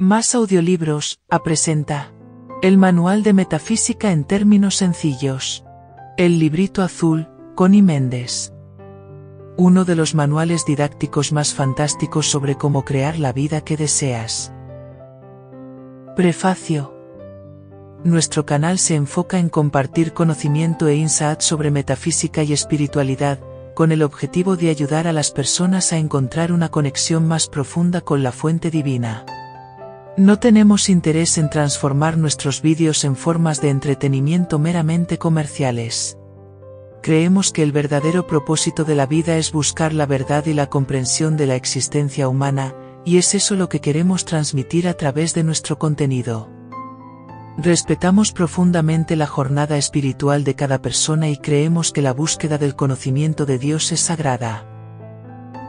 Más audiolibros, a presenta. El Manual de Metafísica en términos sencillos. El librito azul, Connie Méndez. Uno de los manuales didácticos más fantásticos sobre cómo crear la vida que deseas. Prefacio. Nuestro canal se enfoca en compartir conocimiento e insight sobre metafísica y espiritualidad, con el objetivo de ayudar a las personas a encontrar una conexión más profunda con la fuente divina. No tenemos interés en transformar nuestros vídeos en formas de entretenimiento meramente comerciales. Creemos que el verdadero propósito de la vida es buscar la verdad y la comprensión de la existencia humana, y es eso lo que queremos transmitir a través de nuestro contenido. Respetamos profundamente la jornada espiritual de cada persona y creemos que la búsqueda del conocimiento de Dios es sagrada.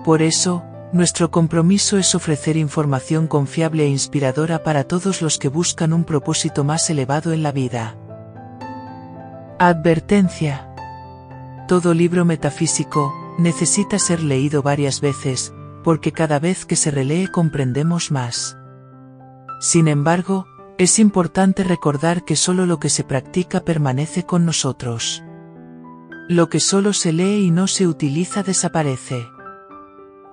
Por eso, nuestro compromiso es ofrecer información confiable e inspiradora para todos los que buscan un propósito más elevado en la vida. Advertencia. Todo libro metafísico necesita ser leído varias veces, porque cada vez que se relee comprendemos más. Sin embargo, es importante recordar que solo lo que se practica permanece con nosotros. Lo que solo se lee y no se utiliza desaparece.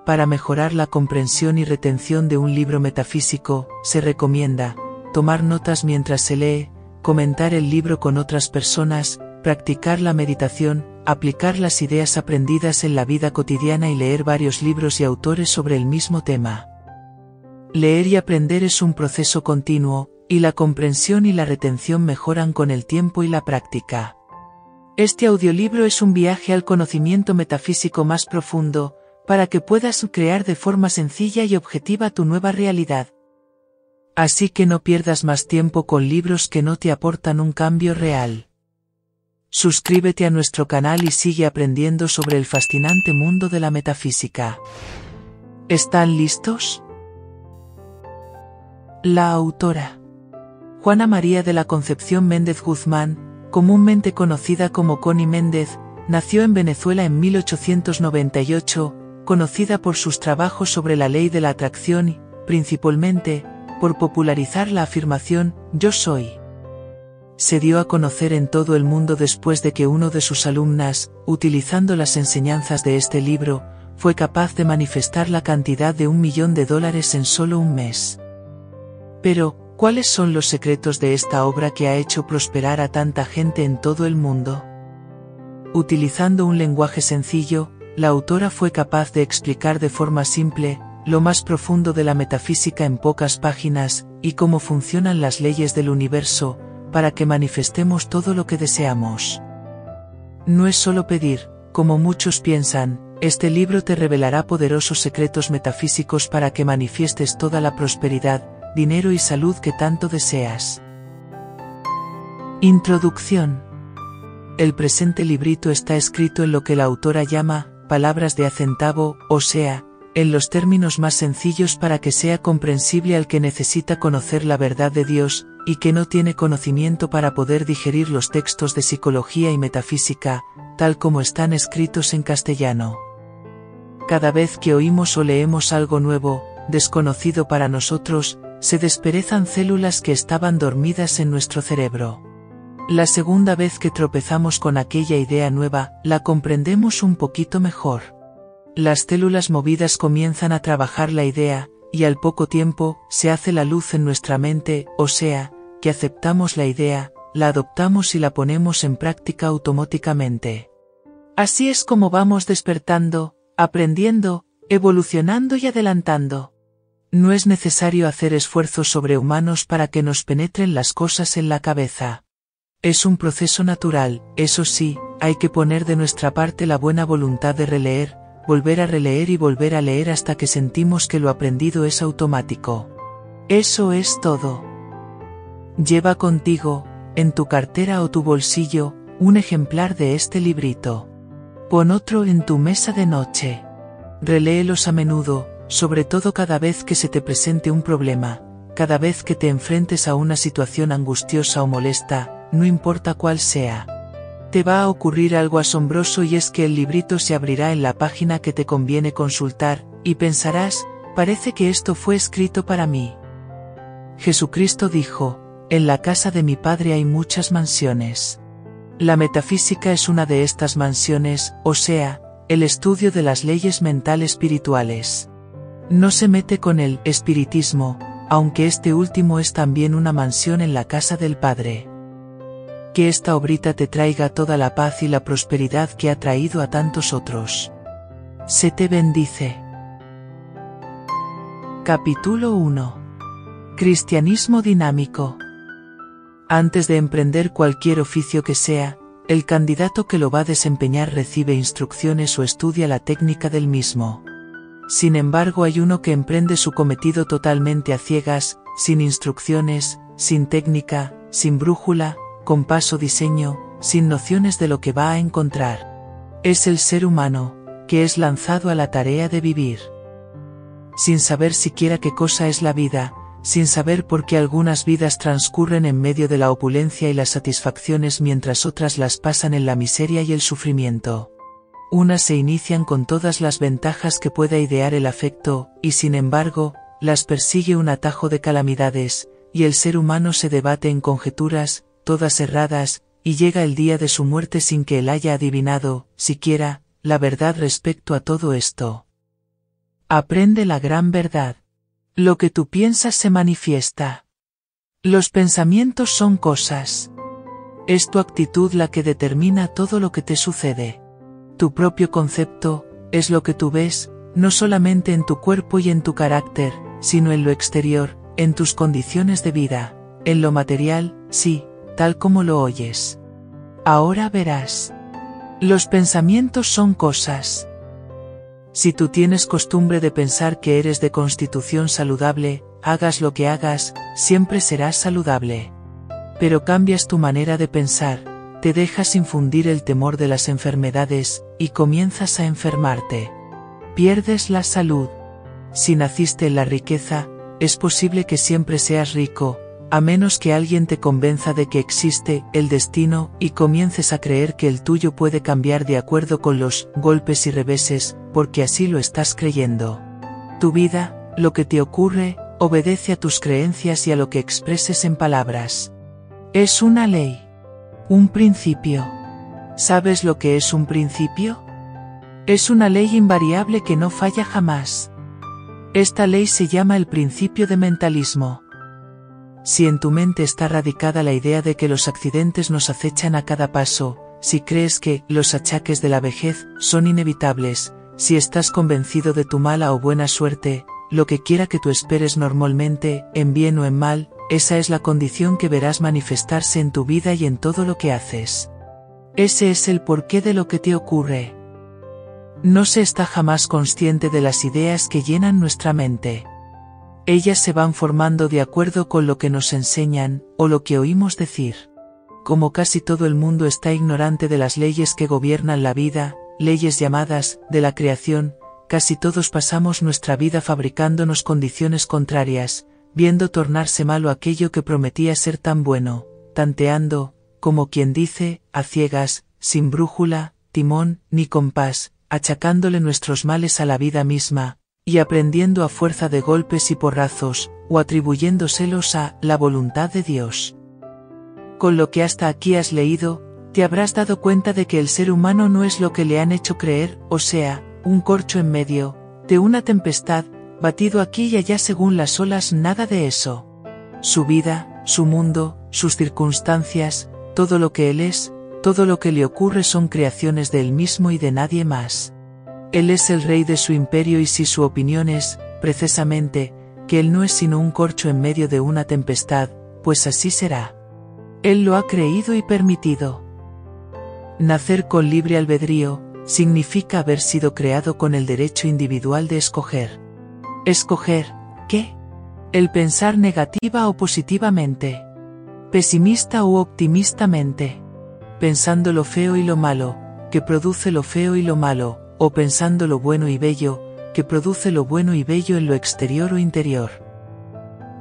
Para mejorar la comprensión y retención de un libro metafísico, se recomienda tomar notas mientras se lee, comentar el libro con otras personas, practicar la meditación, aplicar las ideas aprendidas en la vida cotidiana y leer varios libros y autores sobre el mismo tema. Leer y aprender es un proceso continuo, y la comprensión y la retención mejoran con el tiempo y la práctica. Este audiolibro es un viaje al conocimiento metafísico más profundo, para que puedas crear de forma sencilla y objetiva tu nueva realidad. Así que no pierdas más tiempo con libros que no te aportan un cambio real. Suscríbete a nuestro canal y sigue aprendiendo sobre el fascinante mundo de la metafísica. ¿Están listos? La autora. Juana María de la Concepción Méndez Guzmán, comúnmente conocida como Connie Méndez, nació en Venezuela en 1898, conocida por sus trabajos sobre la ley de la atracción y, principalmente, por popularizar la afirmación yo soy. Se dio a conocer en todo el mundo después de que uno de sus alumnas, utilizando las enseñanzas de este libro, fue capaz de manifestar la cantidad de un millón de dólares en solo un mes. Pero, ¿cuáles son los secretos de esta obra que ha hecho prosperar a tanta gente en todo el mundo? Utilizando un lenguaje sencillo, la autora fue capaz de explicar de forma simple, lo más profundo de la metafísica en pocas páginas, y cómo funcionan las leyes del universo, para que manifestemos todo lo que deseamos. No es solo pedir, como muchos piensan, este libro te revelará poderosos secretos metafísicos para que manifiestes toda la prosperidad, dinero y salud que tanto deseas. Introducción. El presente librito está escrito en lo que la autora llama, palabras de a centavo, o sea, en los términos más sencillos para que sea comprensible al que necesita conocer la verdad de Dios, y que no tiene conocimiento para poder digerir los textos de psicología y metafísica, tal como están escritos en castellano. Cada vez que oímos o leemos algo nuevo, desconocido para nosotros, se desperezan células que estaban dormidas en nuestro cerebro. La segunda vez que tropezamos con aquella idea nueva, la comprendemos un poquito mejor. Las células movidas comienzan a trabajar la idea, y al poco tiempo, se hace la luz en nuestra mente, o sea, que aceptamos la idea, la adoptamos y la ponemos en práctica automáticamente. Así es como vamos despertando, aprendiendo, evolucionando y adelantando. No es necesario hacer esfuerzos sobrehumanos para que nos penetren las cosas en la cabeza. Es un proceso natural, eso sí, hay que poner de nuestra parte la buena voluntad de releer, volver a releer y volver a leer hasta que sentimos que lo aprendido es automático. Eso es todo. Lleva contigo, en tu cartera o tu bolsillo, un ejemplar de este librito. Pon otro en tu mesa de noche. Reléelos a menudo, sobre todo cada vez que se te presente un problema, cada vez que te enfrentes a una situación angustiosa o molesta, no importa cuál sea. Te va a ocurrir algo asombroso y es que el librito se abrirá en la página que te conviene consultar, y pensarás, parece que esto fue escrito para mí. Jesucristo dijo, en la casa de mi Padre hay muchas mansiones. La metafísica es una de estas mansiones, o sea, el estudio de las leyes mental espirituales. No se mete con el espiritismo, aunque este último es también una mansión en la casa del Padre. Que esta obrita te traiga toda la paz y la prosperidad que ha traído a tantos otros. Se te bendice. Capítulo 1. Cristianismo dinámico. Antes de emprender cualquier oficio que sea, el candidato que lo va a desempeñar recibe instrucciones o estudia la técnica del mismo. Sin embargo hay uno que emprende su cometido totalmente a ciegas, sin instrucciones, sin técnica, sin brújula, compás o diseño, sin nociones de lo que va a encontrar. Es el ser humano, que es lanzado a la tarea de vivir. Sin saber siquiera qué cosa es la vida, sin saber por qué algunas vidas transcurren en medio de la opulencia y las satisfacciones mientras otras las pasan en la miseria y el sufrimiento. Unas se inician con todas las ventajas que pueda idear el afecto, y sin embargo, las persigue un atajo de calamidades, y el ser humano se debate en conjeturas, todas erradas, y llega el día de su muerte sin que él haya adivinado, siquiera, la verdad respecto a todo esto. Aprende la gran verdad. Lo que tú piensas se manifiesta. Los pensamientos son cosas. Es tu actitud la que determina todo lo que te sucede. Tu propio concepto, es lo que tú ves, no solamente en tu cuerpo y en tu carácter, sino en lo exterior, en tus condiciones de vida, en lo material, sí, tal como lo oyes. Ahora verás. Los pensamientos son cosas. Si tú tienes costumbre de pensar que eres de constitución saludable, hagas lo que hagas, siempre serás saludable. Pero cambias tu manera de pensar, te dejas infundir el temor de las enfermedades, y comienzas a enfermarte. Pierdes la salud. Si naciste en la riqueza, es posible que siempre seas rico, a menos que alguien te convenza de que existe el destino y comiences a creer que el tuyo puede cambiar de acuerdo con los golpes y reveses, porque así lo estás creyendo. Tu vida, lo que te ocurre, obedece a tus creencias y a lo que expreses en palabras. Es una ley. Un principio. ¿Sabes lo que es un principio? Es una ley invariable que no falla jamás. Esta ley se llama el principio de mentalismo. Si en tu mente está radicada la idea de que los accidentes nos acechan a cada paso, si crees que los achaques de la vejez son inevitables, si estás convencido de tu mala o buena suerte, lo que quiera que tú esperes normalmente, en bien o en mal, esa es la condición que verás manifestarse en tu vida y en todo lo que haces. Ese es el porqué de lo que te ocurre. No se está jamás consciente de las ideas que llenan nuestra mente. Ellas se van formando de acuerdo con lo que nos enseñan, o lo que oímos decir. Como casi todo el mundo está ignorante de las leyes que gobiernan la vida, leyes llamadas, de la creación, casi todos pasamos nuestra vida fabricándonos condiciones contrarias, viendo tornarse malo aquello que prometía ser tan bueno, tanteando, como quien dice, a ciegas, sin brújula, timón, ni compás, achacándole nuestros males a la vida misma, y aprendiendo a fuerza de golpes y porrazos, o atribuyéndoselos a la voluntad de Dios. Con lo que hasta aquí has leído, te habrás dado cuenta de que el ser humano no es lo que le han hecho creer, o sea, un corcho en medio, de una tempestad, batido aquí y allá según las olas, nada de eso. Su vida, su mundo, sus circunstancias, todo lo que él es, todo lo que le ocurre son creaciones de él mismo y de nadie más. Él es el rey de su imperio y si su opinión es, precisamente, que él no es sino un corcho en medio de una tempestad, pues así será. Él lo ha creído y permitido. Nacer con libre albedrío, significa haber sido creado con el derecho individual de escoger. Escoger, ¿qué? El pensar negativa o positivamente. Pesimista o optimistamente. Pensando lo feo y lo malo, que produce lo feo y lo malo, o pensando lo bueno y bello, que produce lo bueno y bello en lo exterior o interior.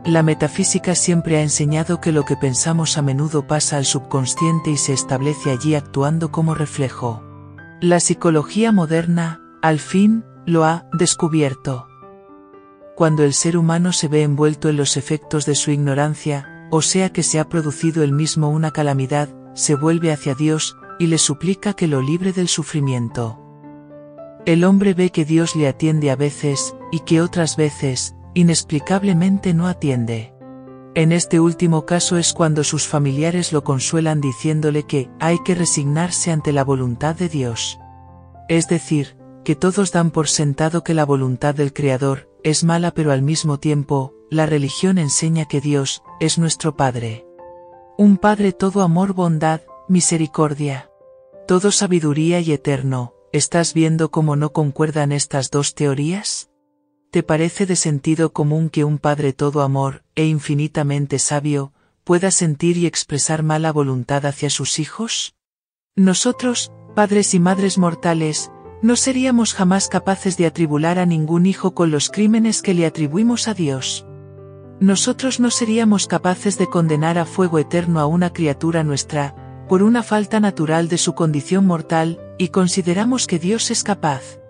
La metafísica siempre ha enseñado que lo que pensamos a menudo pasa al subconsciente y se establece allí actuando como reflejo. La psicología moderna, al fin, lo ha descubierto. cuando el ser humano se ve envuelto en los efectos de su ignorancia, o sea que se ha producido él mismo una calamidad, se vuelve hacia Dios, y le suplica que lo libre del sufrimiento. El hombre ve que Dios le atiende a veces, y que otras veces, inexplicablemente no atiende. En este último caso es cuando sus familiares lo consuelan diciéndole que hay que resignarse ante la voluntad de Dios. Es decir, que todos dan por sentado que la voluntad del Creador es mala pero al mismo tiempo, la religión enseña que Dios es nuestro Padre. Un Padre todo amor, bondad, misericordia. Todo sabiduría y eterno, ¿estás viendo cómo no concuerdan estas dos teorías? ¿Te parece de sentido común que un Padre todo amor, e infinitamente sabio, pueda sentir y expresar mala voluntad hacia sus hijos? Nosotros, padres y madres mortales, no seríamos jamás capaces de atribular a ningún hijo con los crímenes que le atribuimos a Dios. Nosotros no seríamos capaces de condenar a fuego eterno a una criatura nuestra, por una falta natural de su condición mortal, y consideramos que Dios es capaz.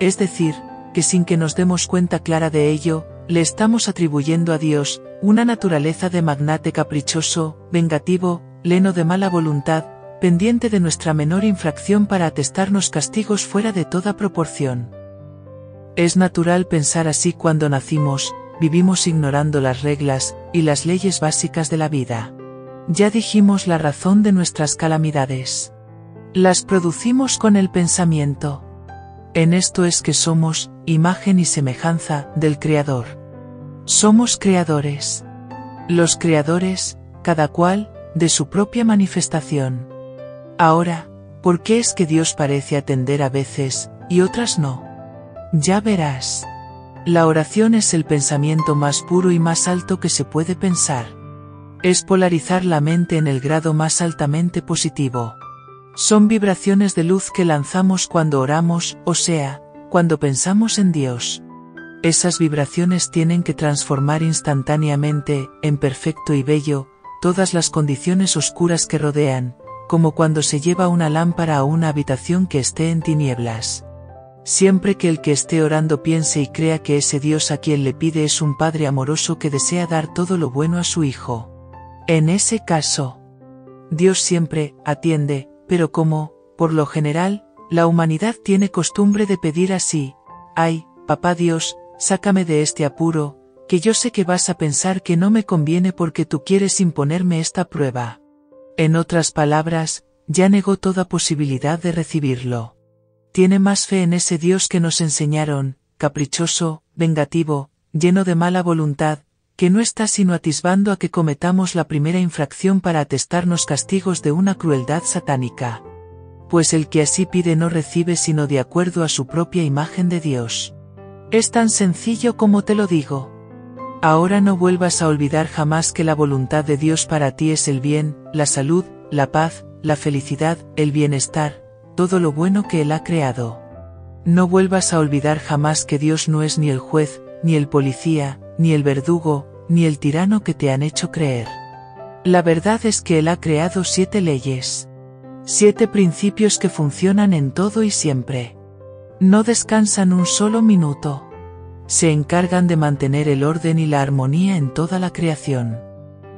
Es decir, que sin que nos demos cuenta clara de ello, le estamos atribuyendo a Dios, una naturaleza de magnate caprichoso, vengativo, leno de mala voluntad, pendiente de nuestra menor infracción para atestarnos castigos fuera de toda proporción. Es natural pensar así cuando nacimos, vivimos ignorando las reglas y las leyes básicas de la vida. Ya dijimos la razón de nuestras calamidades. Las producimos con el pensamiento. En esto es que somos, imagen y semejanza, del Creador. Somos creadores. Los creadores, cada cual, de su propia manifestación. Ahora, ¿por qué es que Dios parece atender a veces, y otras no? Ya verás. La oración es el pensamiento más puro y más alto que se puede pensar. Es polarizar la mente en el grado más altamente positivo. Son vibraciones de luz que lanzamos cuando oramos, o sea, cuando pensamos en Dios. Esas vibraciones tienen que transformar instantáneamente, en perfecto y bello, todas las condiciones oscuras que rodean, como cuando se lleva una lámpara a una habitación que esté en tinieblas. Siempre que el que esté orando piense y crea que ese Dios a quien le pide es un Padre amoroso que desea dar todo lo bueno a su Hijo. En ese caso, Dios siempre atiende, pero como, por lo general, la humanidad tiene costumbre de pedir así, ay, papá Dios, sácame de este apuro, que yo sé que vas a pensar que no me conviene porque tú quieres imponerme esta prueba. En otras palabras, ya negó toda posibilidad de recibirlo. Tiene más fe en ese Dios que nos enseñaron, caprichoso, vengativo, lleno de mala voluntad, que no está sino atisbando a que cometamos la primera infracción para atestarnos castigos de una crueldad satánica. Pues el que así pide no recibe sino de acuerdo a su propia imagen de Dios. Es tan sencillo como te lo digo. Ahora no vuelvas a olvidar jamás que la voluntad de Dios para ti es el bien, la salud, la paz, la felicidad, el bienestar, todo lo bueno que Él ha creado. No vuelvas a olvidar jamás que Dios no es ni el juez, ni el policía, ni el verdugo, ni el tirano que te han hecho creer. La verdad es que Él ha creado siete leyes. Siete principios que funcionan en todo y siempre. No descansan un solo minuto. Se encargan de mantener el orden y la armonía en toda la creación.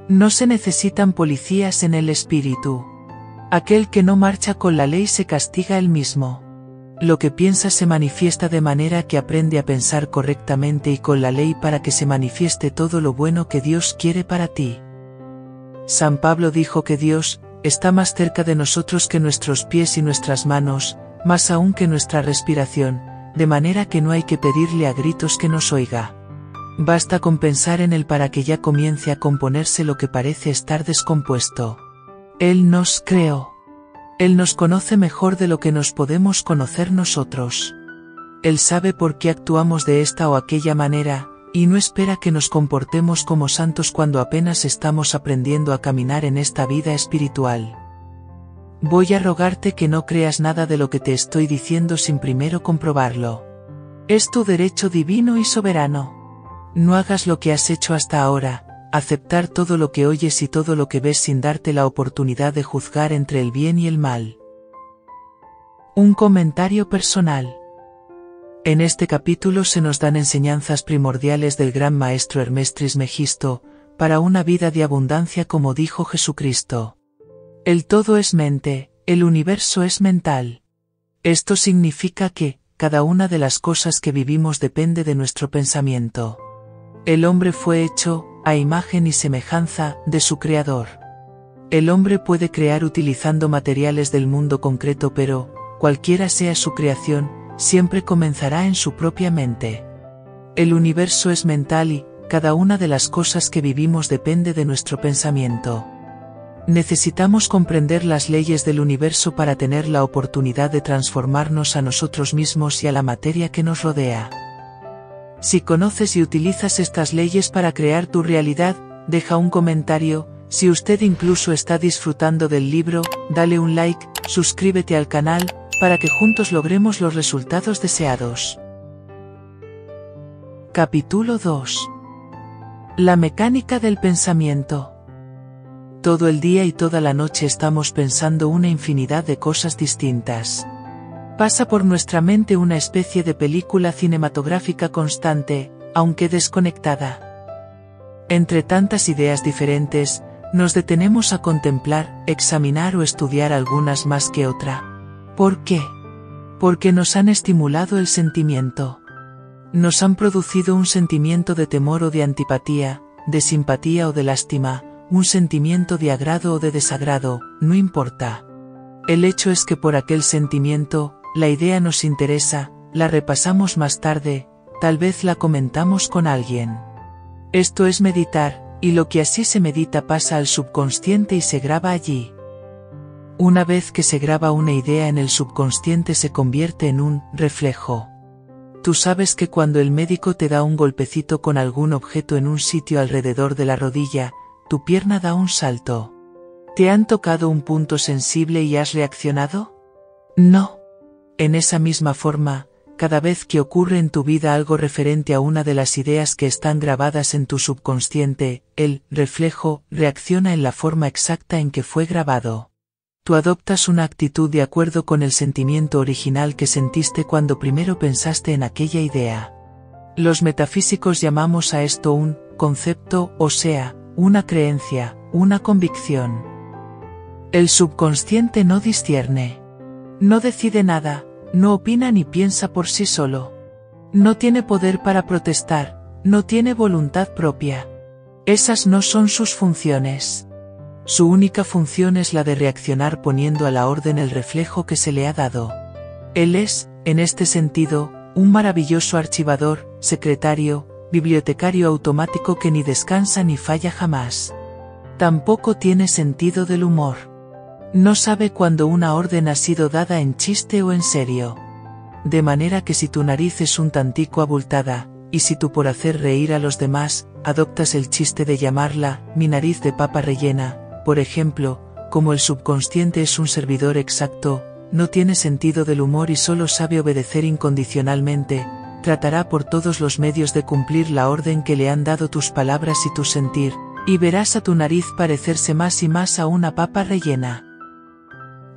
No se necesitan policías en el espíritu. Aquel que no marcha con la ley se castiga él mismo. Lo que piensa se manifiesta de manera que aprende a pensar correctamente y con la ley para que se manifieste todo lo bueno que Dios quiere para ti. San Pablo dijo que Dios, está más cerca de nosotros que nuestros pies y nuestras manos, más aún que nuestra respiración, de manera que no hay que pedirle a gritos que nos oiga. Basta con pensar en él para que ya comience a componerse lo que parece estar descompuesto. Él nos creó. Él nos conoce mejor de lo que nos podemos conocer nosotros. Él sabe por qué actuamos de esta o aquella manera, y no espera que nos comportemos como santos cuando apenas estamos aprendiendo a caminar en esta vida espiritual. Voy a rogarte que no creas nada de lo que te estoy diciendo sin primero comprobarlo. Es tu derecho divino y soberano. No hagas lo que has hecho hasta ahora, aceptar todo lo que oyes y todo lo que ves sin darte la oportunidad de juzgar entre el bien y el mal. Un comentario personal. En este capítulo se nos dan enseñanzas primordiales del gran maestro Hermes Trismegisto, para una vida de abundancia como dijo Jesucristo. El todo es mente, el universo es mental. Esto significa que, cada una de las cosas que vivimos depende de nuestro pensamiento. El hombre fue hecho, a imagen y semejanza, de su creador. El hombre puede crear utilizando materiales del mundo concreto pero, cualquiera sea su creación, siempre comenzará en su propia mente. El universo es mental y, cada una de las cosas que vivimos depende de nuestro pensamiento. Necesitamos comprender las leyes del universo para tener la oportunidad de transformarnos a nosotros mismos y a la materia que nos rodea. Si conoces y utilizas estas leyes para crear tu realidad, deja un comentario, si usted incluso está disfrutando del libro, dale un like, suscríbete al canal, para que juntos logremos los resultados deseados. Capítulo 2 La mecánica del pensamiento todo el día y toda la noche estamos pensando una infinidad de cosas distintas. Pasa por nuestra mente una especie de película cinematográfica constante, aunque desconectada. Entre tantas ideas diferentes, nos detenemos a contemplar, examinar o estudiar algunas más que otra. ¿Por qué? Porque nos han estimulado el sentimiento. Nos han producido un sentimiento de temor o de antipatía, de simpatía o de lástima, un sentimiento de agrado o de desagrado, no importa. El hecho es que por aquel sentimiento, la idea nos interesa, la repasamos más tarde, tal vez la comentamos con alguien. Esto es meditar, y lo que así se medita pasa al subconsciente y se graba allí. Una vez que se graba una idea en el subconsciente se convierte en un reflejo. Tú sabes que cuando el médico te da un golpecito con algún objeto en un sitio alrededor de la rodilla, tu pierna da un salto. ¿Te han tocado un punto sensible y has reaccionado? No. En esa misma forma, cada vez que ocurre en tu vida algo referente a una de las ideas que están grabadas en tu subconsciente, el reflejo reacciona en la forma exacta en que fue grabado. Tú adoptas una actitud de acuerdo con el sentimiento original que sentiste cuando primero pensaste en aquella idea. Los metafísicos llamamos a esto un concepto, o sea, una creencia, una convicción. El subconsciente no discierne. No decide nada, no opina ni piensa por sí solo. No tiene poder para protestar, no tiene voluntad propia. Esas no son sus funciones. Su única función es la de reaccionar poniendo a la orden el reflejo que se le ha dado. Él es, en este sentido, un maravilloso archivador, secretario, bibliotecario automático que ni descansa ni falla jamás. Tampoco tiene sentido del humor. No sabe cuando una orden ha sido dada en chiste o en serio. De manera que si tu nariz es un tantico abultada, y si tú por hacer reír a los demás, adoptas el chiste de llamarla, mi nariz de papa rellena, por ejemplo, como el subconsciente es un servidor exacto, no tiene sentido del humor y solo sabe obedecer incondicionalmente, tratará por todos los medios de cumplir la orden que le han dado tus palabras y tu sentir, y verás a tu nariz parecerse más y más a una papa rellena.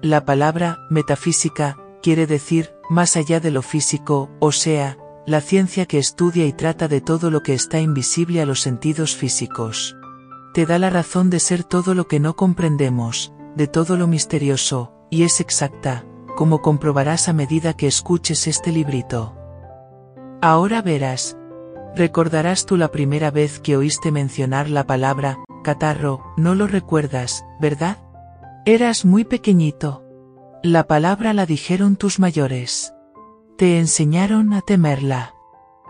La palabra, metafísica, quiere decir, más allá de lo físico, o sea, la ciencia que estudia y trata de todo lo que está invisible a los sentidos físicos. Te da la razón de ser todo lo que no comprendemos, de todo lo misterioso, y es exacta, como comprobarás a medida que escuches este librito. Ahora verás. Recordarás tú la primera vez que oíste mencionar la palabra, catarro, no lo recuerdas, ¿verdad? Eras muy pequeñito. La palabra la dijeron tus mayores. Te enseñaron a temerla.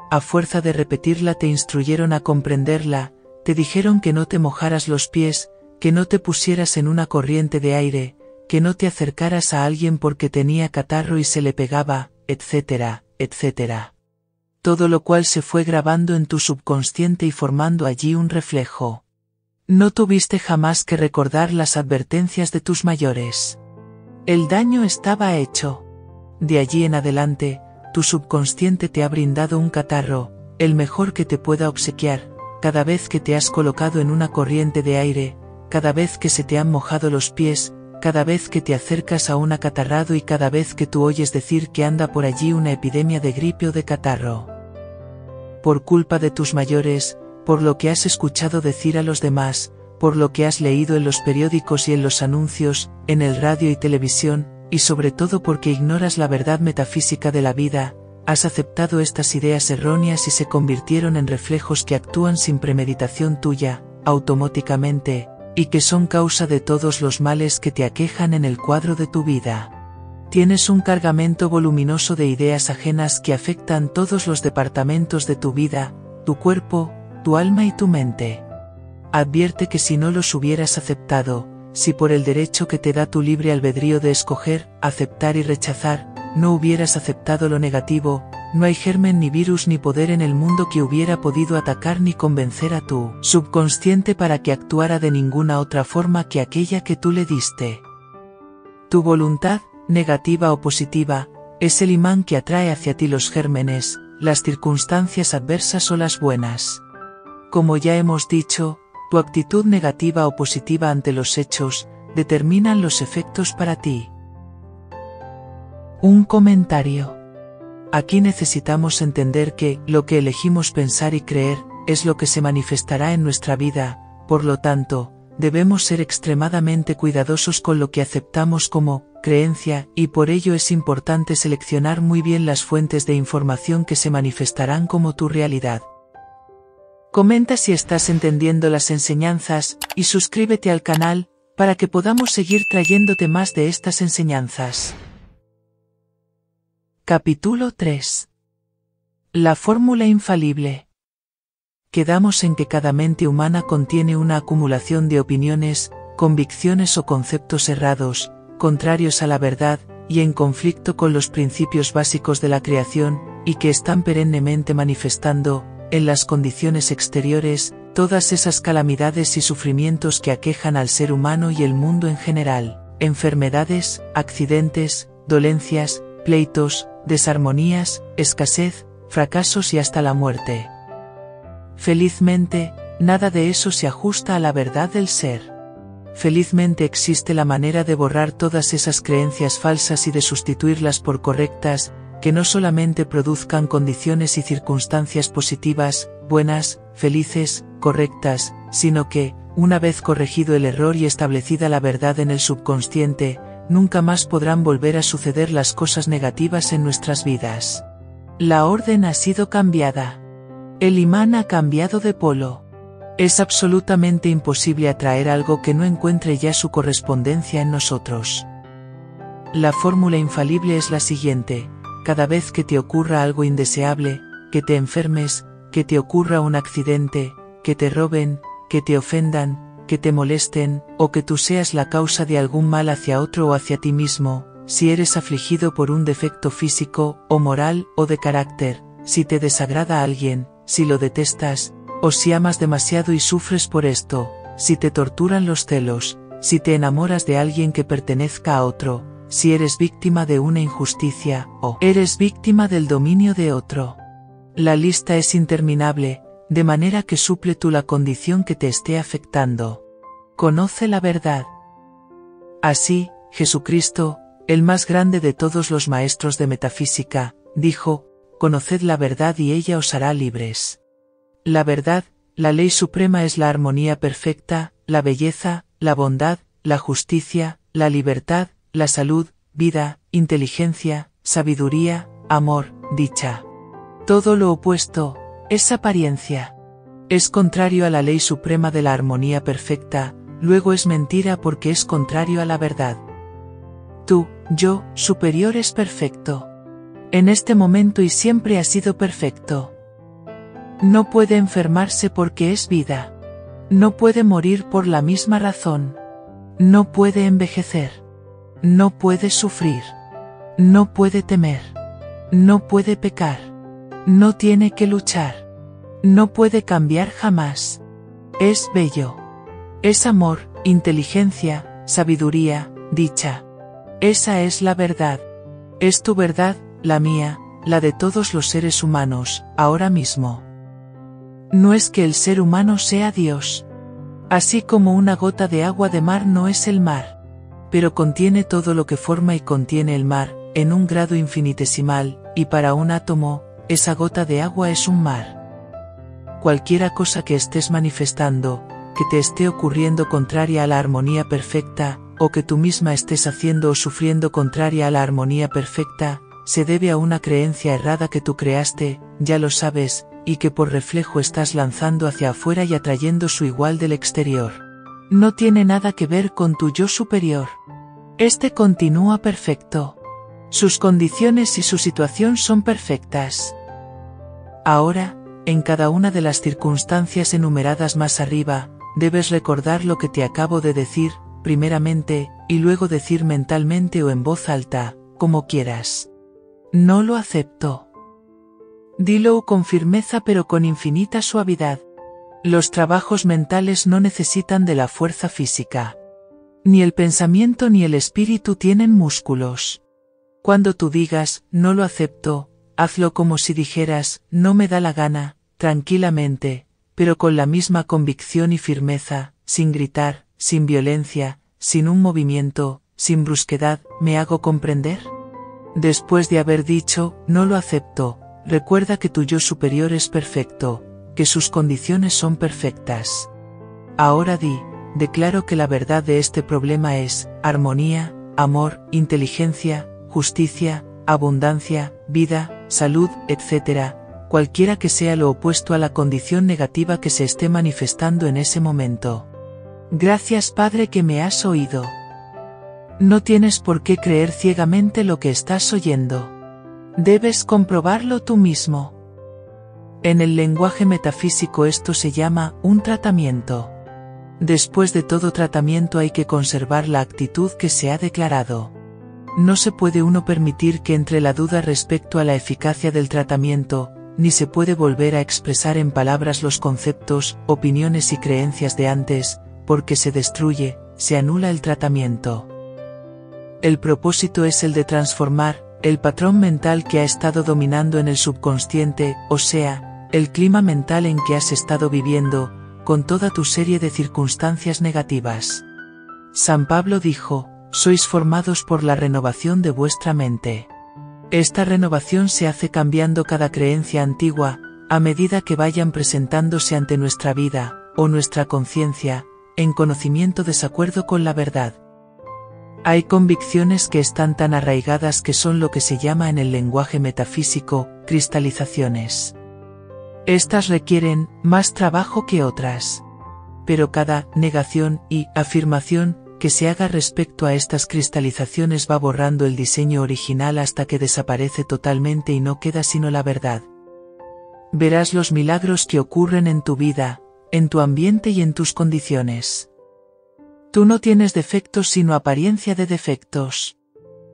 A fuerza de repetirla te instruyeron a comprenderla, te dijeron que no te mojaras los pies, que no te pusieras en una corriente de aire, que no te acercaras a alguien porque tenía catarro y se le pegaba, etcétera, etcétera todo lo cual se fue grabando en tu subconsciente y formando allí un reflejo. No tuviste jamás que recordar las advertencias de tus mayores. El daño estaba hecho. De allí en adelante, tu subconsciente te ha brindado un catarro, el mejor que te pueda obsequiar, cada vez que te has colocado en una corriente de aire, cada vez que se te han mojado los pies, cada vez que te acercas a un acatarrado y cada vez que tú oyes decir que anda por allí una epidemia de gripe o de catarro. Por culpa de tus mayores, por lo que has escuchado decir a los demás, por lo que has leído en los periódicos y en los anuncios, en el radio y televisión, y sobre todo porque ignoras la verdad metafísica de la vida, has aceptado estas ideas erróneas y se convirtieron en reflejos que actúan sin premeditación tuya, automáticamente, y que son causa de todos los males que te aquejan en el cuadro de tu vida. Tienes un cargamento voluminoso de ideas ajenas que afectan todos los departamentos de tu vida, tu cuerpo, tu alma y tu mente. Advierte que si no los hubieras aceptado, si por el derecho que te da tu libre albedrío de escoger, aceptar y rechazar, no hubieras aceptado lo negativo, no hay germen ni virus ni poder en el mundo que hubiera podido atacar ni convencer a tu subconsciente para que actuara de ninguna otra forma que aquella que tú le diste. Tu voluntad, negativa o positiva, es el imán que atrae hacia ti los gérmenes, las circunstancias adversas o las buenas. Como ya hemos dicho, tu actitud negativa o positiva ante los hechos, determinan los efectos para ti. Un comentario. Aquí necesitamos entender que, lo que elegimos pensar y creer, es lo que se manifestará en nuestra vida, por lo tanto, debemos ser extremadamente cuidadosos con lo que aceptamos como creencia, y por ello es importante seleccionar muy bien las fuentes de información que se manifestarán como tu realidad. Comenta si estás entendiendo las enseñanzas, y suscríbete al canal, para que podamos seguir trayéndote más de estas enseñanzas. Capítulo 3. La fórmula infalible. Quedamos en que cada mente humana contiene una acumulación de opiniones, convicciones o conceptos errados, contrarios a la verdad, y en conflicto con los principios básicos de la creación, y que están perennemente manifestando, en las condiciones exteriores, todas esas calamidades y sufrimientos que aquejan al ser humano y el mundo en general, enfermedades, accidentes, dolencias, pleitos, desarmonías, escasez, fracasos y hasta la muerte. Felizmente, nada de eso se ajusta a la verdad del ser. Felizmente existe la manera de borrar todas esas creencias falsas y de sustituirlas por correctas, que no solamente produzcan condiciones y circunstancias positivas, buenas, felices, correctas, sino que, una vez corregido el error y establecida la verdad en el subconsciente, nunca más podrán volver a suceder las cosas negativas en nuestras vidas. La orden ha sido cambiada. El imán ha cambiado de polo. Es absolutamente imposible atraer algo que no encuentre ya su correspondencia en nosotros. La fórmula infalible es la siguiente, cada vez que te ocurra algo indeseable, que te enfermes, que te ocurra un accidente, que te roben, que te ofendan, que te molesten, o que tú seas la causa de algún mal hacia otro o hacia ti mismo, si eres afligido por un defecto físico, o moral, o de carácter, si te desagrada alguien, si lo detestas, o si amas demasiado y sufres por esto, si te torturan los celos, si te enamoras de alguien que pertenezca a otro, si eres víctima de una injusticia, o eres víctima del dominio de otro. La lista es interminable, de manera que suple tú la condición que te esté afectando. Conoce la verdad. Así, Jesucristo, el más grande de todos los maestros de metafísica, dijo, Conoced la verdad y ella os hará libres. La verdad, la ley suprema es la armonía perfecta, la belleza, la bondad, la justicia, la libertad, la salud, vida, inteligencia, sabiduría, amor, dicha. Todo lo opuesto, es apariencia. Es contrario a la ley suprema de la armonía perfecta, luego es mentira porque es contrario a la verdad. Tú, yo, superior es perfecto. En este momento y siempre ha sido perfecto. No puede enfermarse porque es vida. No puede morir por la misma razón. No puede envejecer. No puede sufrir. No puede temer. No puede pecar. No tiene que luchar. No puede cambiar jamás. Es bello. Es amor, inteligencia, sabiduría, dicha. Esa es la verdad. Es tu verdad, la mía, la de todos los seres humanos, ahora mismo. No es que el ser humano sea Dios. Así como una gota de agua de mar no es el mar. Pero contiene todo lo que forma y contiene el mar, en un grado infinitesimal, y para un átomo, esa gota de agua es un mar. Cualquiera cosa que estés manifestando, que te esté ocurriendo contraria a la armonía perfecta, o que tú misma estés haciendo o sufriendo contraria a la armonía perfecta, se debe a una creencia errada que tú creaste, ya lo sabes, y que por reflejo estás lanzando hacia afuera y atrayendo su igual del exterior. No tiene nada que ver con tu yo superior. Este continúa perfecto. Sus condiciones y su situación son perfectas. Ahora, en cada una de las circunstancias enumeradas más arriba, debes recordar lo que te acabo de decir, primeramente, y luego decir mentalmente o en voz alta, como quieras. No lo acepto. Dilo con firmeza pero con infinita suavidad. Los trabajos mentales no necesitan de la fuerza física. Ni el pensamiento ni el espíritu tienen músculos. Cuando tú digas, no lo acepto, hazlo como si dijeras, no me da la gana, tranquilamente, pero con la misma convicción y firmeza, sin gritar, sin violencia, sin un movimiento, sin brusquedad, ¿me hago comprender? Después de haber dicho, no lo acepto, recuerda que tu yo superior es perfecto, que sus condiciones son perfectas. Ahora di, declaro que la verdad de este problema es, armonía, amor, inteligencia, justicia, abundancia, vida, salud, etc., cualquiera que sea lo opuesto a la condición negativa que se esté manifestando en ese momento. Gracias Padre que me has oído. No tienes por qué creer ciegamente lo que estás oyendo. Debes comprobarlo tú mismo. En el lenguaje metafísico esto se llama un tratamiento. Después de todo tratamiento hay que conservar la actitud que se ha declarado. No se puede uno permitir que entre la duda respecto a la eficacia del tratamiento, ni se puede volver a expresar en palabras los conceptos, opiniones y creencias de antes, porque se destruye, se anula el tratamiento. El propósito es el de transformar el patrón mental que ha estado dominando en el subconsciente, o sea, el clima mental en que has estado viviendo, con toda tu serie de circunstancias negativas. San Pablo dijo, sois formados por la renovación de vuestra mente. Esta renovación se hace cambiando cada creencia antigua, a medida que vayan presentándose ante nuestra vida, o nuestra conciencia, en conocimiento desacuerdo con la verdad. Hay convicciones que están tan arraigadas que son lo que se llama en el lenguaje metafísico, cristalizaciones. Estas requieren más trabajo que otras. Pero cada negación y afirmación que se haga respecto a estas cristalizaciones va borrando el diseño original hasta que desaparece totalmente y no queda sino la verdad. Verás los milagros que ocurren en tu vida, en tu ambiente y en tus condiciones. Tú no tienes defectos sino apariencia de defectos.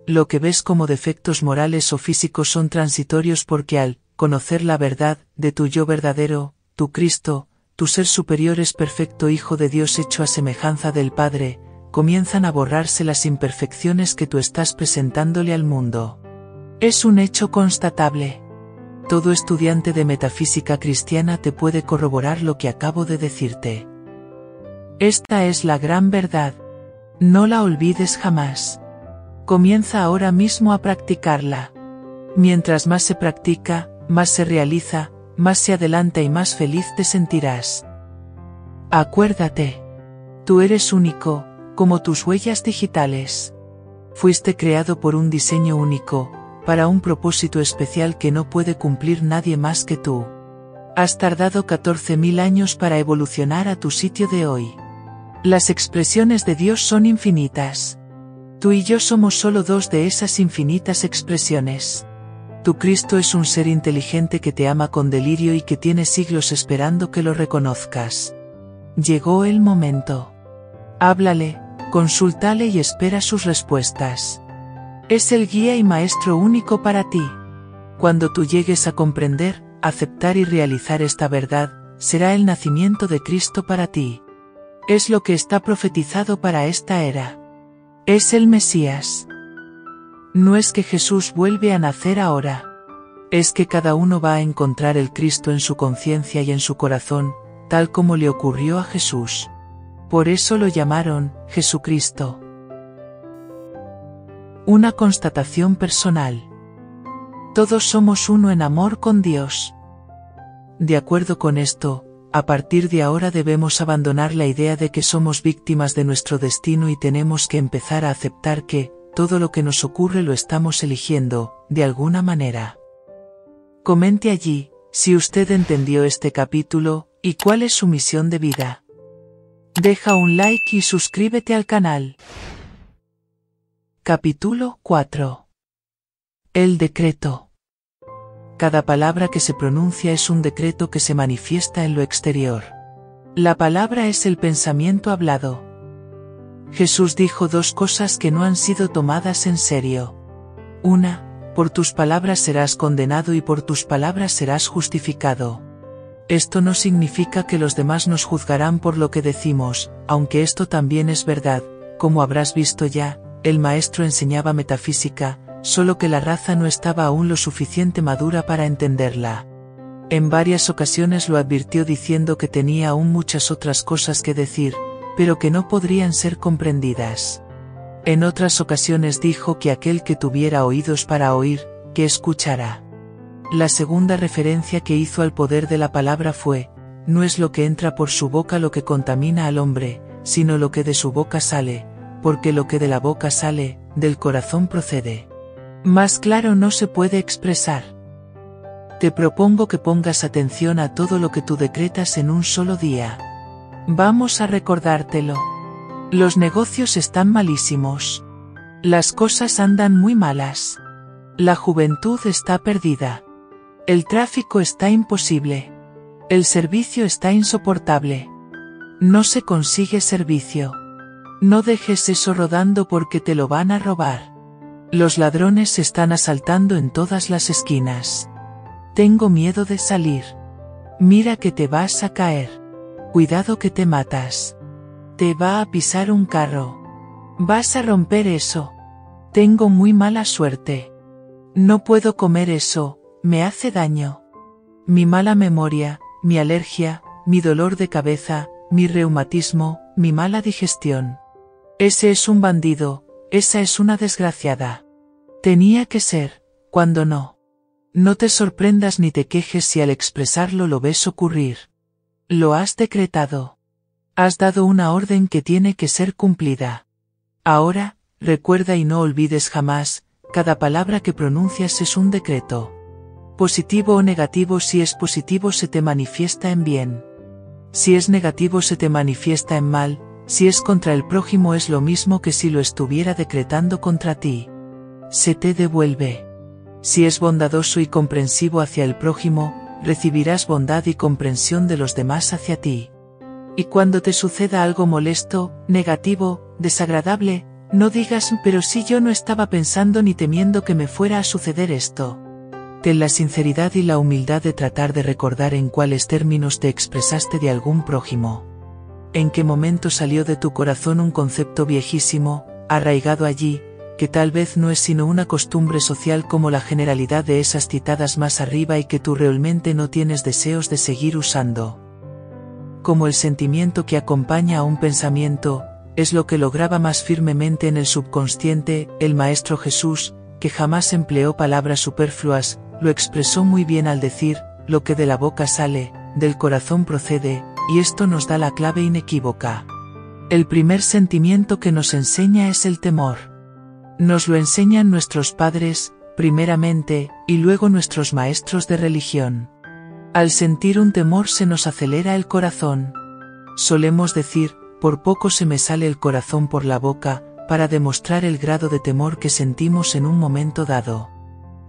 Lo que ves como defectos morales o físicos son transitorios porque al conocer la verdad de tu yo verdadero, tu Cristo, tu ser superior es perfecto Hijo de Dios hecho a semejanza del Padre, comienzan a borrarse las imperfecciones que tú estás presentándole al mundo. Es un hecho constatable. Todo estudiante de metafísica cristiana te puede corroborar lo que acabo de decirte. Esta es la gran verdad. No la olvides jamás. Comienza ahora mismo a practicarla. Mientras más se practica, más se realiza, más se adelanta y más feliz te sentirás. Acuérdate. Tú eres único, como tus huellas digitales. Fuiste creado por un diseño único, para un propósito especial que no puede cumplir nadie más que tú. Has tardado 14.000 años para evolucionar a tu sitio de hoy. Las expresiones de Dios son infinitas. Tú y yo somos solo dos de esas infinitas expresiones. Tu Cristo es un ser inteligente que te ama con delirio y que tiene siglos esperando que lo reconozcas. Llegó el momento. Háblale, consúltale y espera sus respuestas. Es el guía y maestro único para ti. Cuando tú llegues a comprender, aceptar y realizar esta verdad, será el nacimiento de Cristo para ti. Es lo que está profetizado para esta era. Es el Mesías. No es que Jesús vuelve a nacer ahora. Es que cada uno va a encontrar el Cristo en su conciencia y en su corazón, tal como le ocurrió a Jesús. Por eso lo llamaron Jesucristo. Una constatación personal. Todos somos uno en amor con Dios. De acuerdo con esto, a partir de ahora debemos abandonar la idea de que somos víctimas de nuestro destino y tenemos que empezar a aceptar que, todo lo que nos ocurre lo estamos eligiendo, de alguna manera. Comente allí, si usted entendió este capítulo, y cuál es su misión de vida. Deja un like y suscríbete al canal. Capítulo 4. El decreto. Cada palabra que se pronuncia es un decreto que se manifiesta en lo exterior. La palabra es el pensamiento hablado. Jesús dijo dos cosas que no han sido tomadas en serio. Una, por tus palabras serás condenado y por tus palabras serás justificado. Esto no significa que los demás nos juzgarán por lo que decimos, aunque esto también es verdad, como habrás visto ya, el maestro enseñaba metafísica, solo que la raza no estaba aún lo suficiente madura para entenderla. En varias ocasiones lo advirtió diciendo que tenía aún muchas otras cosas que decir, pero que no podrían ser comprendidas. En otras ocasiones dijo que aquel que tuviera oídos para oír, que escuchara. La segunda referencia que hizo al poder de la palabra fue, no es lo que entra por su boca lo que contamina al hombre, sino lo que de su boca sale, porque lo que de la boca sale, del corazón procede. Más claro no se puede expresar. Te propongo que pongas atención a todo lo que tú decretas en un solo día. Vamos a recordártelo. Los negocios están malísimos. Las cosas andan muy malas. La juventud está perdida. El tráfico está imposible. El servicio está insoportable. No se consigue servicio. No dejes eso rodando porque te lo van a robar. Los ladrones se están asaltando en todas las esquinas. Tengo miedo de salir. Mira que te vas a caer. Cuidado que te matas. Te va a pisar un carro. Vas a romper eso. Tengo muy mala suerte. No puedo comer eso, me hace daño. Mi mala memoria, mi alergia, mi dolor de cabeza, mi reumatismo, mi mala digestión. Ese es un bandido, esa es una desgraciada. Tenía que ser, cuando no. No te sorprendas ni te quejes si al expresarlo lo ves ocurrir. Lo has decretado. Has dado una orden que tiene que ser cumplida. Ahora, recuerda y no olvides jamás, cada palabra que pronuncias es un decreto. Positivo o negativo si es positivo se te manifiesta en bien. Si es negativo se te manifiesta en mal, si es contra el prójimo es lo mismo que si lo estuviera decretando contra ti. Se te devuelve. Si es bondadoso y comprensivo hacia el prójimo, recibirás bondad y comprensión de los demás hacia ti. Y cuando te suceda algo molesto, negativo, desagradable, no digas pero si yo no estaba pensando ni temiendo que me fuera a suceder esto. Ten la sinceridad y la humildad de tratar de recordar en cuáles términos te expresaste de algún prójimo en qué momento salió de tu corazón un concepto viejísimo, arraigado allí, que tal vez no es sino una costumbre social como la generalidad de esas citadas más arriba y que tú realmente no tienes deseos de seguir usando. Como el sentimiento que acompaña a un pensamiento, es lo que lograba más firmemente en el subconsciente, el Maestro Jesús, que jamás empleó palabras superfluas, lo expresó muy bien al decir, lo que de la boca sale, del corazón procede, y esto nos da la clave inequívoca. El primer sentimiento que nos enseña es el temor. Nos lo enseñan nuestros padres, primeramente, y luego nuestros maestros de religión. Al sentir un temor se nos acelera el corazón. Solemos decir, por poco se me sale el corazón por la boca, para demostrar el grado de temor que sentimos en un momento dado.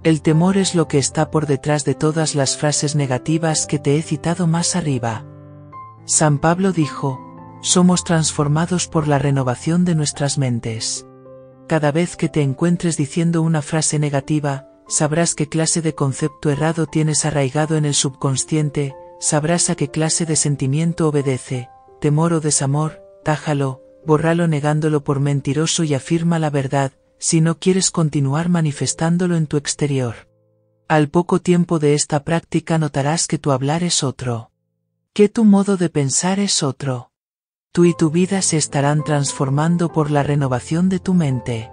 El temor es lo que está por detrás de todas las frases negativas que te he citado más arriba. San Pablo dijo, somos transformados por la renovación de nuestras mentes. Cada vez que te encuentres diciendo una frase negativa, sabrás qué clase de concepto errado tienes arraigado en el subconsciente, sabrás a qué clase de sentimiento obedece, temor o desamor, tájalo, bórralo negándolo por mentiroso y afirma la verdad, si no quieres continuar manifestándolo en tu exterior. Al poco tiempo de esta práctica notarás que tu hablar es otro que tu modo de pensar es otro. Tú y tu vida se estarán transformando por la renovación de tu mente.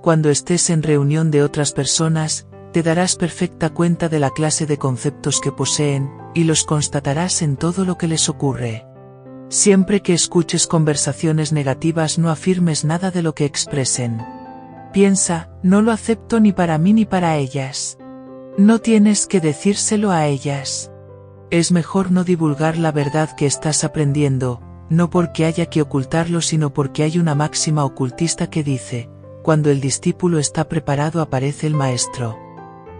cuando estés en reunión de otras personas, te darás perfecta cuenta de la clase de conceptos que poseen, y los constatarás en todo lo que les ocurre. Siempre que escuches conversaciones negativas no afirmes nada de lo que expresen. Piensa, no lo acepto ni para mí ni para ellas. No tienes que decírselo a ellas. Es mejor no divulgar la verdad que estás aprendiendo, no porque haya que ocultarlo sino porque hay una máxima ocultista que dice, cuando el discípulo está preparado aparece el maestro.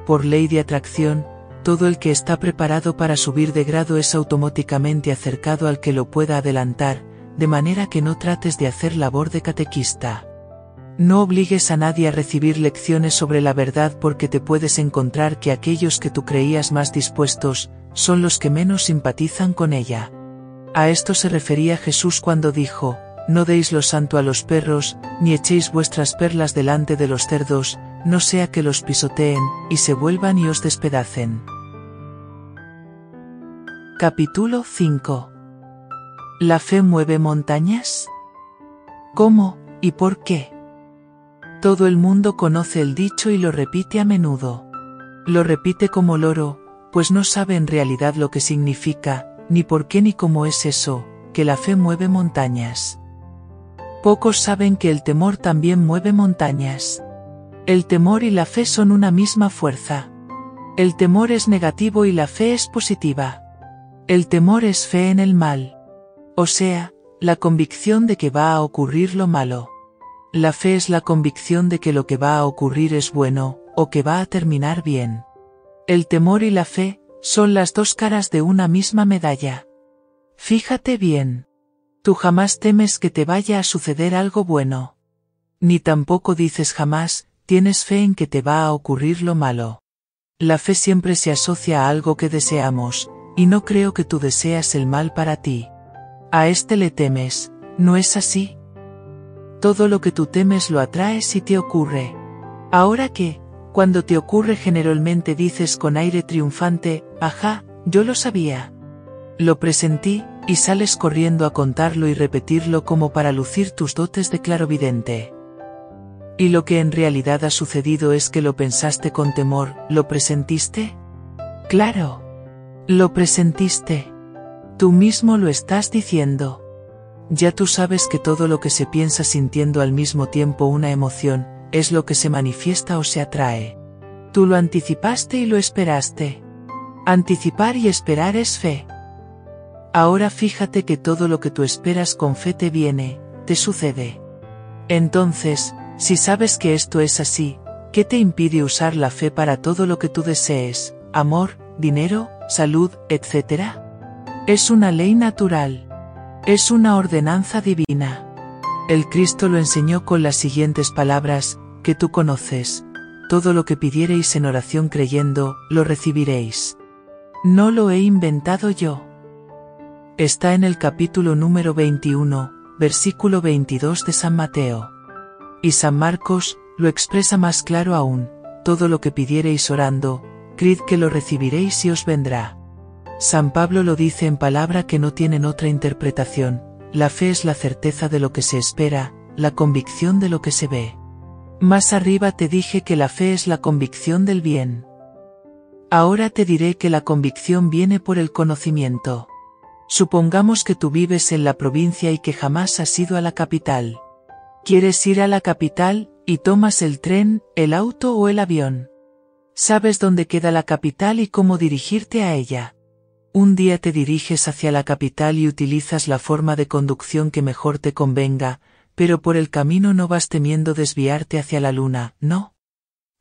Por ley de atracción, todo el que está preparado para subir de grado es automáticamente acercado al que lo pueda adelantar, de manera que no trates de hacer labor de catequista. No obligues a nadie a recibir lecciones sobre la verdad porque te puedes encontrar que aquellos que tú creías más dispuestos, son los que menos simpatizan con ella. A esto se refería Jesús cuando dijo, no deis lo santo a los perros, ni echéis vuestras perlas delante de los cerdos, no sea que los pisoteen, y se vuelvan y os despedacen. Capítulo 5 ¿La fe mueve montañas? ¿Cómo, y por qué? Todo el mundo conoce el dicho y lo repite a menudo. Lo repite como loro, pues no sabe en realidad lo que significa, ni por qué ni cómo es eso, que la fe mueve montañas. Pocos saben que el temor también mueve montañas. El temor y la fe son una misma fuerza. El temor es negativo y la fe es positiva. El temor es fe en el mal. O sea, la convicción de que va a ocurrir lo malo. La fe es la convicción de que lo que va a ocurrir es bueno, o que va a terminar bien. El temor y la fe, son las dos caras de una misma medalla. Fíjate bien. Tú jamás temes que te vaya a suceder algo bueno. Ni tampoco dices jamás, tienes fe en que te va a ocurrir lo malo. La fe siempre se asocia a algo que deseamos, y no creo que tú deseas el mal para ti. A este le temes, ¿no es así? Todo lo que tú temes lo atraes y te ocurre. Ahora que, cuando te ocurre generalmente dices con aire triunfante, ajá, yo lo sabía. Lo presentí, y sales corriendo a contarlo y repetirlo como para lucir tus dotes de clarovidente. Y lo que en realidad ha sucedido es que lo pensaste con temor, ¿lo presentiste? Claro. Lo presentiste. Tú mismo lo estás diciendo. Ya tú sabes que todo lo que se piensa sintiendo al mismo tiempo una emoción, es lo que se manifiesta o se atrae. Tú lo anticipaste y lo esperaste. Anticipar y esperar es fe. Ahora fíjate que todo lo que tú esperas con fe te viene, te sucede. Entonces, si sabes que esto es así, ¿qué te impide usar la fe para todo lo que tú desees, amor, dinero, salud, etc.? Es una ley natural. Es una ordenanza divina. El Cristo lo enseñó con las siguientes palabras, que tú conoces. Todo lo que pidiereis en oración creyendo, lo recibiréis. No lo he inventado yo. Está en el capítulo número 21, versículo 22 de San Mateo. Y San Marcos, lo expresa más claro aún, todo lo que pidiereis orando, creed que lo recibiréis y os vendrá. San Pablo lo dice en palabra que no tienen otra interpretación, la fe es la certeza de lo que se espera, la convicción de lo que se ve. Más arriba te dije que la fe es la convicción del bien. Ahora te diré que la convicción viene por el conocimiento. Supongamos que tú vives en la provincia y que jamás has ido a la capital. Quieres ir a la capital, y tomas el tren, el auto o el avión. Sabes dónde queda la capital y cómo dirigirte a ella. Un día te diriges hacia la capital y utilizas la forma de conducción que mejor te convenga, pero por el camino no vas temiendo desviarte hacia la luna, ¿no?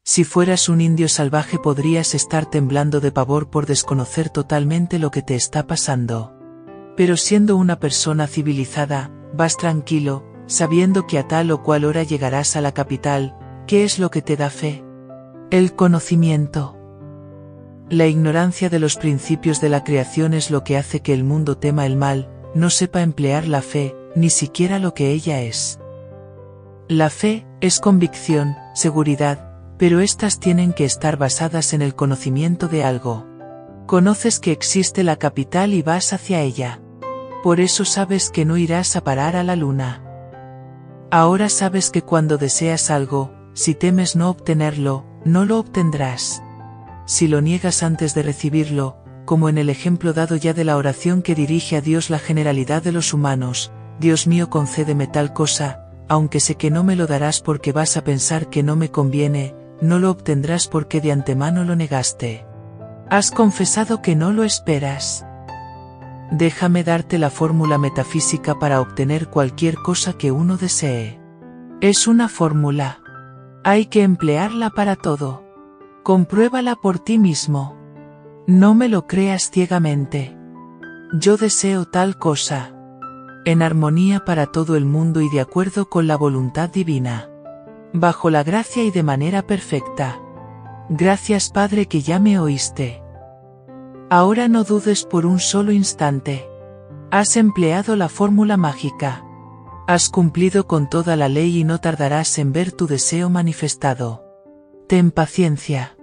Si fueras un indio salvaje podrías estar temblando de pavor por desconocer totalmente lo que te está pasando. Pero siendo una persona civilizada, vas tranquilo, sabiendo que a tal o cual hora llegarás a la capital, ¿qué es lo que te da fe? El conocimiento. La ignorancia de los principios de la creación es lo que hace que el mundo tema el mal, no sepa emplear la fe, ni siquiera lo que ella es. La fe, es convicción, seguridad, pero éstas tienen que estar basadas en el conocimiento de algo. Conoces que existe la capital y vas hacia ella. Por eso sabes que no irás a parar a la luna. Ahora sabes que cuando deseas algo, si temes no obtenerlo, no lo obtendrás. Si lo niegas antes de recibirlo, como en el ejemplo dado ya de la oración que dirige a Dios la generalidad de los humanos, Dios mío concédeme tal cosa, aunque sé que no me lo darás porque vas a pensar que no me conviene, no lo obtendrás porque de antemano lo negaste. Has confesado que no lo esperas. Déjame darte la fórmula metafísica para obtener cualquier cosa que uno desee. Es una fórmula. Hay que emplearla para todo. Compruébala por ti mismo. No me lo creas ciegamente. Yo deseo tal cosa. En armonía para todo el mundo y de acuerdo con la voluntad divina. Bajo la gracia y de manera perfecta. Gracias Padre que ya me oíste. Ahora no dudes por un solo instante. Has empleado la fórmula mágica. Has cumplido con toda la ley y no tardarás en ver tu deseo manifestado. Ten paciencia.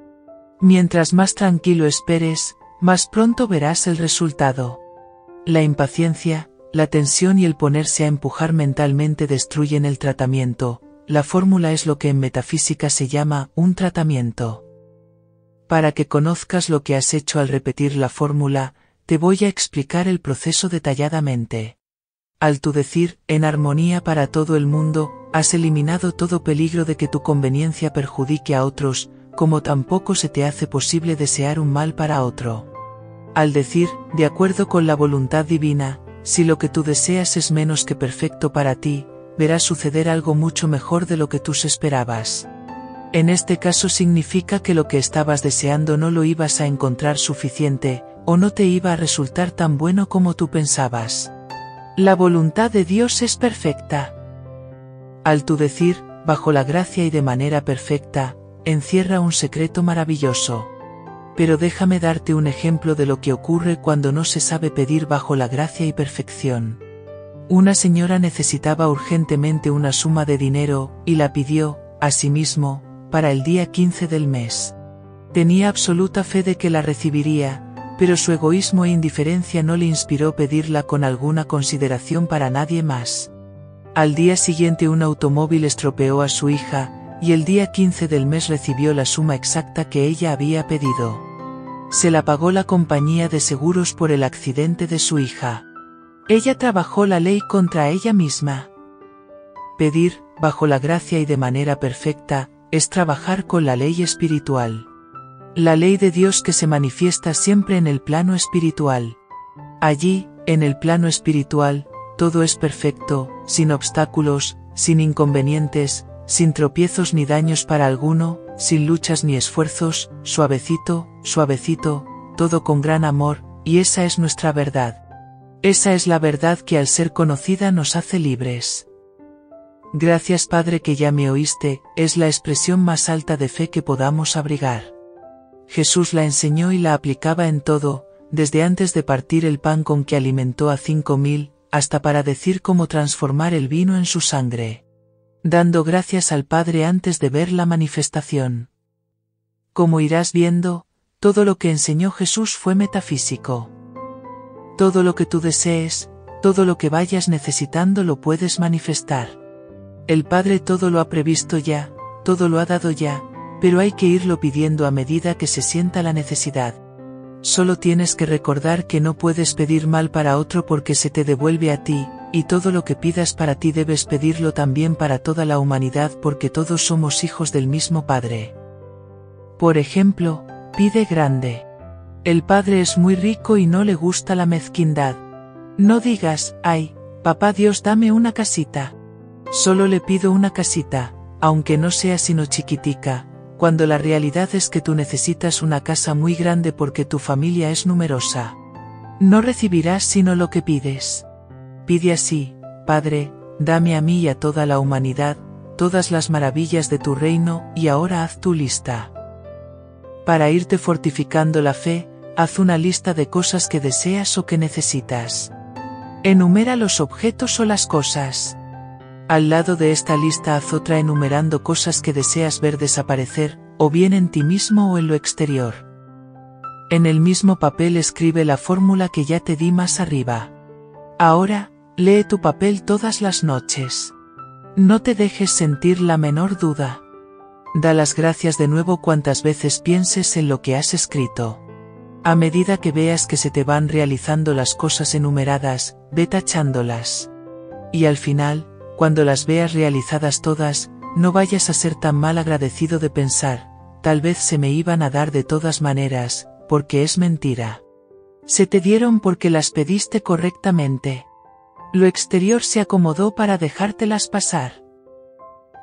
Mientras más tranquilo esperes, más pronto verás el resultado. La impaciencia, la tensión y el ponerse a empujar mentalmente destruyen el tratamiento, la fórmula es lo que en metafísica se llama un tratamiento. Para que conozcas lo que has hecho al repetir la fórmula, te voy a explicar el proceso detalladamente. Al tu decir, en armonía para todo el mundo, has eliminado todo peligro de que tu conveniencia perjudique a otros, como tampoco se te hace posible desear un mal para otro. Al decir, de acuerdo con la voluntad divina, si lo que tú deseas es menos que perfecto para ti, verás suceder algo mucho mejor de lo que tú esperabas. En este caso significa que lo que estabas deseando no lo ibas a encontrar suficiente, o no te iba a resultar tan bueno como tú pensabas. La voluntad de Dios es perfecta. Al tú decir, bajo la gracia y de manera perfecta, encierra un secreto maravilloso. Pero déjame darte un ejemplo de lo que ocurre cuando no se sabe pedir bajo la gracia y perfección. Una señora necesitaba urgentemente una suma de dinero, y la pidió, asimismo, para el día 15 del mes. Tenía absoluta fe de que la recibiría, pero su egoísmo e indiferencia no le inspiró pedirla con alguna consideración para nadie más. Al día siguiente un automóvil estropeó a su hija, y el día 15 del mes recibió la suma exacta que ella había pedido. Se la pagó la compañía de seguros por el accidente de su hija. Ella trabajó la ley contra ella misma. Pedir, bajo la gracia y de manera perfecta, es trabajar con la ley espiritual. La ley de Dios que se manifiesta siempre en el plano espiritual. Allí, en el plano espiritual, todo es perfecto, sin obstáculos, sin inconvenientes, sin tropiezos ni daños para alguno, sin luchas ni esfuerzos, suavecito, suavecito, todo con gran amor, y esa es nuestra verdad. Esa es la verdad que al ser conocida nos hace libres. Gracias Padre que ya me oíste, es la expresión más alta de fe que podamos abrigar. Jesús la enseñó y la aplicaba en todo, desde antes de partir el pan con que alimentó a cinco mil, hasta para decir cómo transformar el vino en su sangre. Dando gracias al Padre antes de ver la manifestación. Como irás viendo, todo lo que enseñó Jesús fue metafísico. Todo lo que tú desees, todo lo que vayas necesitando lo puedes manifestar. El Padre todo lo ha previsto ya, todo lo ha dado ya, pero hay que irlo pidiendo a medida que se sienta la necesidad. Solo tienes que recordar que no puedes pedir mal para otro porque se te devuelve a ti, y todo lo que pidas para ti debes pedirlo también para toda la humanidad porque todos somos hijos del mismo Padre. Por ejemplo, pide grande. El Padre es muy rico y no le gusta la mezquindad. No digas, ay, papá Dios dame una casita. Solo le pido una casita, aunque no sea sino chiquitica, cuando la realidad es que tú necesitas una casa muy grande porque tu familia es numerosa. No recibirás sino lo que pides. Pide así, Padre, dame a mí y a toda la humanidad, todas las maravillas de tu reino, y ahora haz tu lista. Para irte fortificando la fe, haz una lista de cosas que deseas o que necesitas. Enumera los objetos o las cosas. Al lado de esta lista haz otra enumerando cosas que deseas ver desaparecer, o bien en ti mismo o en lo exterior. En el mismo papel escribe la fórmula que ya te di más arriba. Ahora, lee tu papel todas las noches. No te dejes sentir la menor duda. Da las gracias de nuevo cuantas veces pienses en lo que has escrito. A medida que veas que se te van realizando las cosas enumeradas, ve tachándolas. Y al final, cuando las veas realizadas todas, no vayas a ser tan mal agradecido de pensar, tal vez se me iban a dar de todas maneras, porque es mentira. Se te dieron porque las pediste correctamente. Lo exterior se acomodó para dejártelas pasar.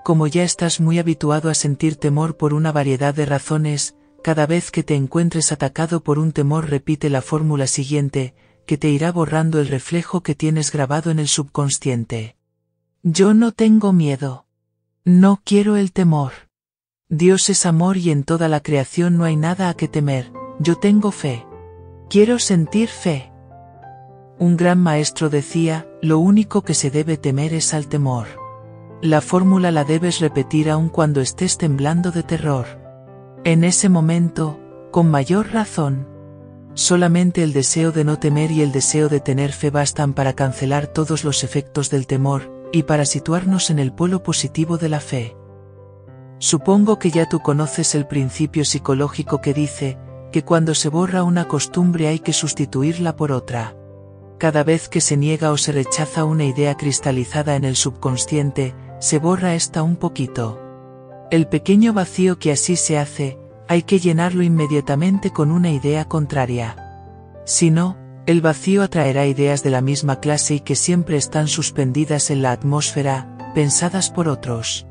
Como ya estás muy habituado a sentir temor por una variedad de razones, cada vez que te encuentres atacado por un temor repite la fórmula siguiente, que te irá borrando el reflejo que tienes grabado en el subconsciente. Yo no tengo miedo. No quiero el temor. Dios es amor y en toda la creación no hay nada a que temer, yo tengo fe. Quiero sentir fe. Un gran maestro decía, lo único que se debe temer es al temor. La fórmula la debes repetir aun cuando estés temblando de terror. En ese momento, con mayor razón. Solamente el deseo de no temer y el deseo de tener fe bastan para cancelar todos los efectos del temor, y para situarnos en el polo positivo de la fe. Supongo que ya tú conoces el principio psicológico que dice, que cuando se borra una costumbre hay que sustituirla por otra. Cada vez que se niega o se rechaza una idea cristalizada en el subconsciente, se borra esta un poquito. El pequeño vacío que así se hace, hay que llenarlo inmediatamente con una idea contraria. Si no, el vacío atraerá ideas de la misma clase y que siempre están suspendidas en la atmósfera, pensadas por otros.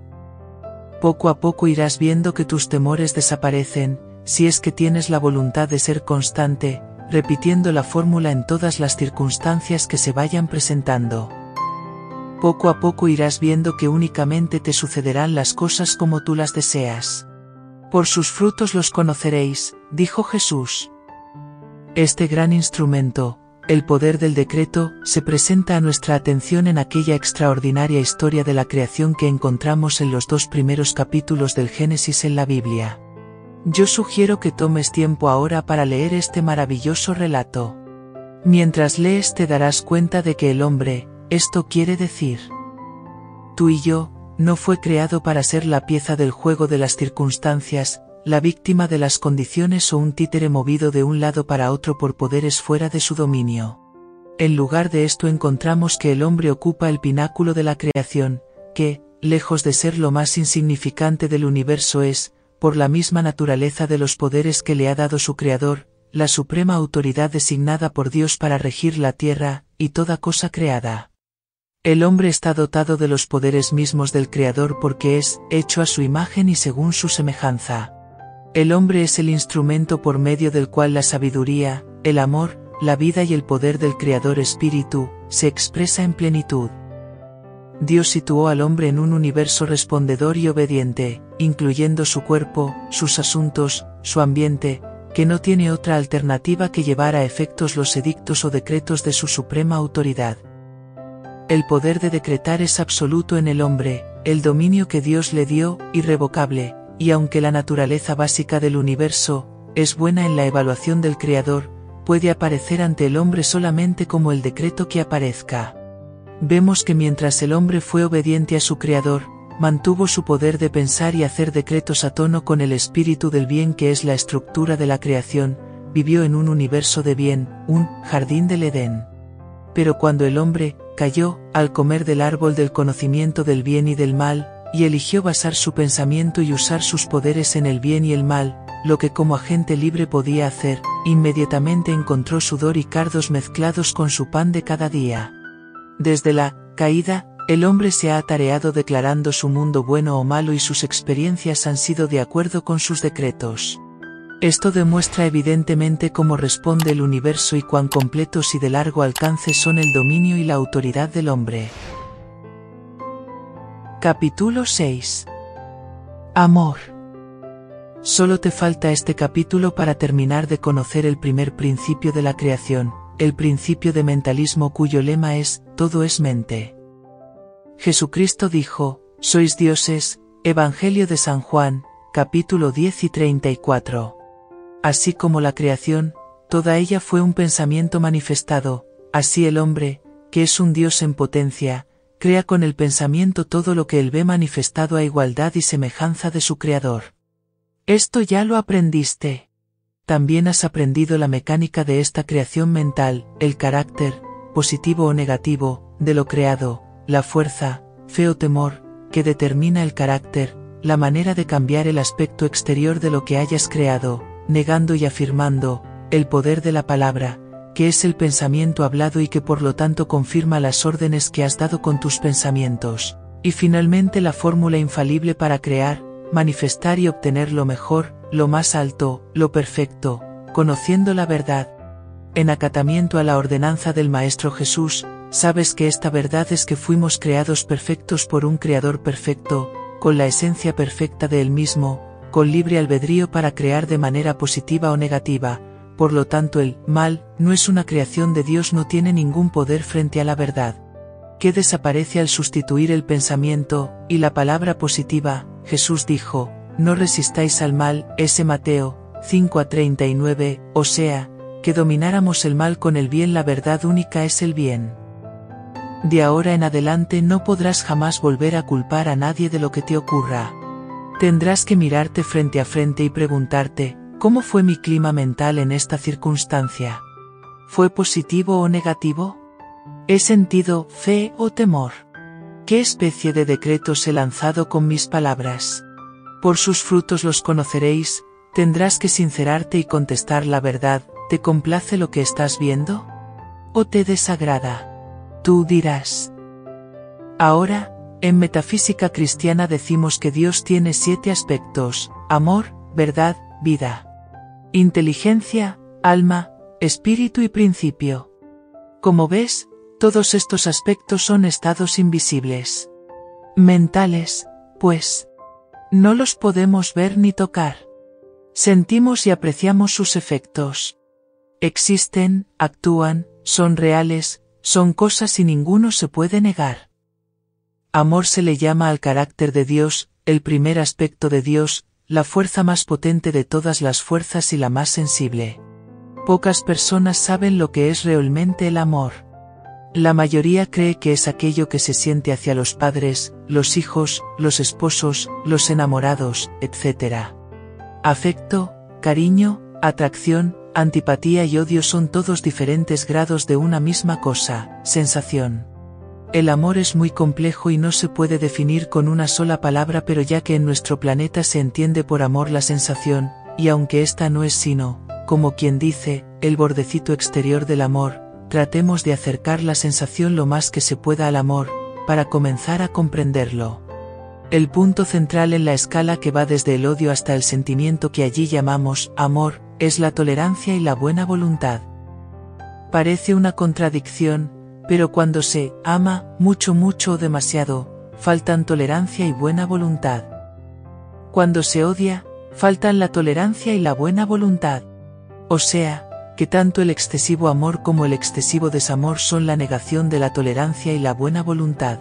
Poco a poco irás viendo que tus temores desaparecen, si es que tienes la voluntad de ser constante, repitiendo la fórmula en todas las circunstancias que se vayan presentando. Poco a poco irás viendo que únicamente te sucederán las cosas como tú las deseas. Por sus frutos los conoceréis, dijo Jesús. Este gran instrumento, el poder del decreto, se presenta a nuestra atención en aquella extraordinaria historia de la creación que encontramos en los dos primeros capítulos del Génesis en la Biblia. Yo sugiero que tomes tiempo ahora para leer este maravilloso relato. Mientras lees te darás cuenta de que el hombre, esto quiere decir. Tú y yo, no fue creado para ser la pieza del juego de las circunstancias, la víctima de las condiciones o un títere movido de un lado para otro por poderes fuera de su dominio. En lugar de esto encontramos que el hombre ocupa el pináculo de la creación, que, lejos de ser lo más insignificante del universo es, por la misma naturaleza de los poderes que le ha dado su Creador, la suprema autoridad designada por Dios para regir la tierra, y toda cosa creada. El hombre está dotado de los poderes mismos del Creador porque es, hecho a su imagen y según su semejanza. El hombre es el instrumento por medio del cual la sabiduría, el amor, la vida y el poder del Creador Espíritu, se expresa en plenitud. Dios situó al hombre en un universo respondedor y obediente, incluyendo su cuerpo, sus asuntos, su ambiente, que no tiene otra alternativa que llevar a efectos los edictos o decretos de su suprema autoridad. El poder de decretar es absoluto en el hombre, el dominio que Dios le dio, irrevocable, y aunque la naturaleza básica del universo, es buena en la evaluación del Creador, puede aparecer ante el hombre solamente como el decreto que aparezca vemos que mientras el hombre fue obediente a su Creador, mantuvo su poder de pensar y hacer decretos a tono con el espíritu del bien que es la estructura de la creación, vivió en un universo de bien, un jardín del Edén. Pero cuando el hombre cayó, al comer del árbol del conocimiento del bien y del mal, y eligió basar su pensamiento y usar sus poderes en el bien y el mal, lo que como agente libre podía hacer, inmediatamente encontró sudor y cardos mezclados con su pan de cada día. Desde la caída, el hombre se ha atareado declarando su mundo bueno o malo y sus experiencias han sido de acuerdo con sus decretos. Esto demuestra evidentemente cómo responde el universo y cuán completos y de largo alcance son el dominio y la autoridad del hombre. Capítulo 6 Amor Solo te falta este capítulo para terminar de conocer el primer principio de la creación, el principio de mentalismo cuyo lema es, todo es mente. Jesucristo dijo, sois dioses, Evangelio de San Juan, capítulo 10 y 34. Así como la creación, toda ella fue un pensamiento manifestado, así el hombre, que es un Dios en potencia, crea con el pensamiento todo lo que él ve manifestado a igualdad y semejanza de su Creador. Esto ya lo aprendiste. También has aprendido la mecánica de esta creación mental, el carácter, positivo o negativo, de lo creado, la fuerza, fe o temor, que determina el carácter, la manera de cambiar el aspecto exterior de lo que hayas creado, negando y afirmando, el poder de la palabra, que es el pensamiento hablado y que por lo tanto confirma las órdenes que has dado con tus pensamientos. Y finalmente la fórmula infalible para crear, manifestar y obtener lo mejor, lo más alto, lo perfecto, conociendo la verdad. En acatamiento a la ordenanza del Maestro Jesús, sabes que esta verdad es que fuimos creados perfectos por un Creador perfecto, con la esencia perfecta de Él mismo, con libre albedrío para crear de manera positiva o negativa, por lo tanto el mal no es una creación de Dios, no tiene ningún poder frente a la verdad. Que desaparece al sustituir el pensamiento y la palabra positiva, Jesús dijo, no resistáis al mal, ese Mateo 5 a 39, o sea, que domináramos el mal con el bien, la verdad única es el bien. De ahora en adelante no podrás jamás volver a culpar a nadie de lo que te ocurra. Tendrás que mirarte frente a frente y preguntarte, ¿Cómo fue mi clima mental en esta circunstancia? ¿Fue positivo o negativo? ¿He sentido fe o temor? ¿Qué especie de decretos he lanzado con mis palabras? Por sus frutos los conoceréis, tendrás que sincerarte y contestar la verdad, ¿te complace lo que estás viendo? ¿O te desagrada? Tú dirás. Ahora, en metafísica cristiana decimos que Dios tiene siete aspectos, amor, verdad, vida inteligencia, alma, espíritu y principio. Como ves, todos estos aspectos son estados invisibles. Mentales, pues. No los podemos ver ni tocar. Sentimos y apreciamos sus efectos. Existen, actúan, son reales, son cosas y ninguno se puede negar. Amor se le llama al carácter de Dios, el primer aspecto de Dios, la fuerza más potente de todas las fuerzas y la más sensible. Pocas personas saben lo que es realmente el amor. La mayoría cree que es aquello que se siente hacia los padres, los hijos, los esposos, los enamorados, etc. Afecto, cariño, atracción, antipatía y odio son todos diferentes grados de una misma cosa, sensación. El amor es muy complejo y no se puede definir con una sola palabra pero ya que en nuestro planeta se entiende por amor la sensación, y aunque esta no es sino, como quien dice, el bordecito exterior del amor, tratemos de acercar la sensación lo más que se pueda al amor, para comenzar a comprenderlo. El punto central en la escala que va desde el odio hasta el sentimiento que allí llamamos amor, es la tolerancia y la buena voluntad. Parece una contradicción, pero cuando se ama mucho mucho o demasiado, faltan tolerancia y buena voluntad. Cuando se odia, faltan la tolerancia y la buena voluntad. O sea, que tanto el excesivo amor como el excesivo desamor son la negación de la tolerancia y la buena voluntad.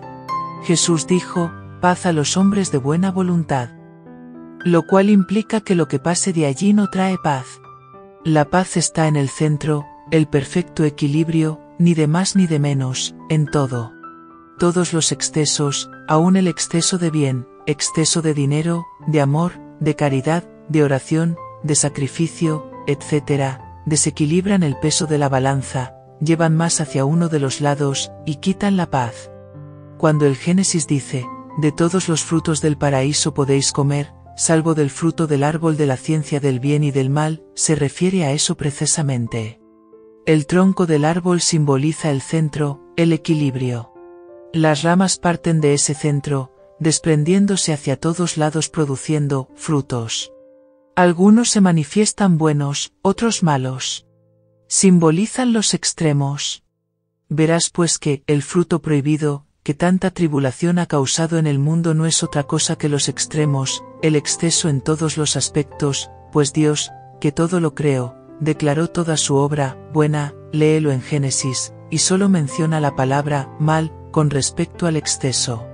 Jesús dijo, paz a los hombres de buena voluntad. Lo cual implica que lo que pase de allí no trae paz. La paz está en el centro, el perfecto equilibrio, ni de más ni de menos, en todo. Todos los excesos, aun el exceso de bien, exceso de dinero, de amor, de caridad, de oración, de sacrificio, etc., desequilibran el peso de la balanza, llevan más hacia uno de los lados, y quitan la paz. Cuando el Génesis dice, de todos los frutos del paraíso podéis comer, salvo del fruto del árbol de la ciencia del bien y del mal, se refiere a eso precisamente. El tronco del árbol simboliza el centro, el equilibrio. Las ramas parten de ese centro, desprendiéndose hacia todos lados produciendo frutos. Algunos se manifiestan buenos, otros malos. Simbolizan los extremos. Verás pues que el fruto prohibido, que tanta tribulación ha causado en el mundo no es otra cosa que los extremos, el exceso en todos los aspectos, pues Dios, que todo lo creo, declaró toda su obra, buena, léelo en Génesis, y solo menciona la palabra, mal, con respecto al exceso.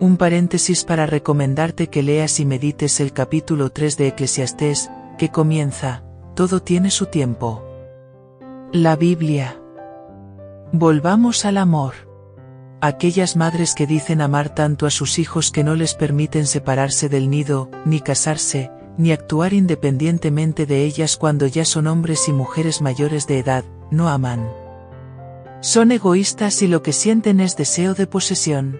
Un paréntesis para recomendarte que leas y medites el capítulo 3 de Eclesiastés, que comienza, todo tiene su tiempo. La Biblia. Volvamos al amor. Aquellas madres que dicen amar tanto a sus hijos que no les permiten separarse del nido, ni casarse, ni actuar independientemente de ellas cuando ya son hombres y mujeres mayores de edad, no aman. Son egoístas y lo que sienten es deseo de posesión.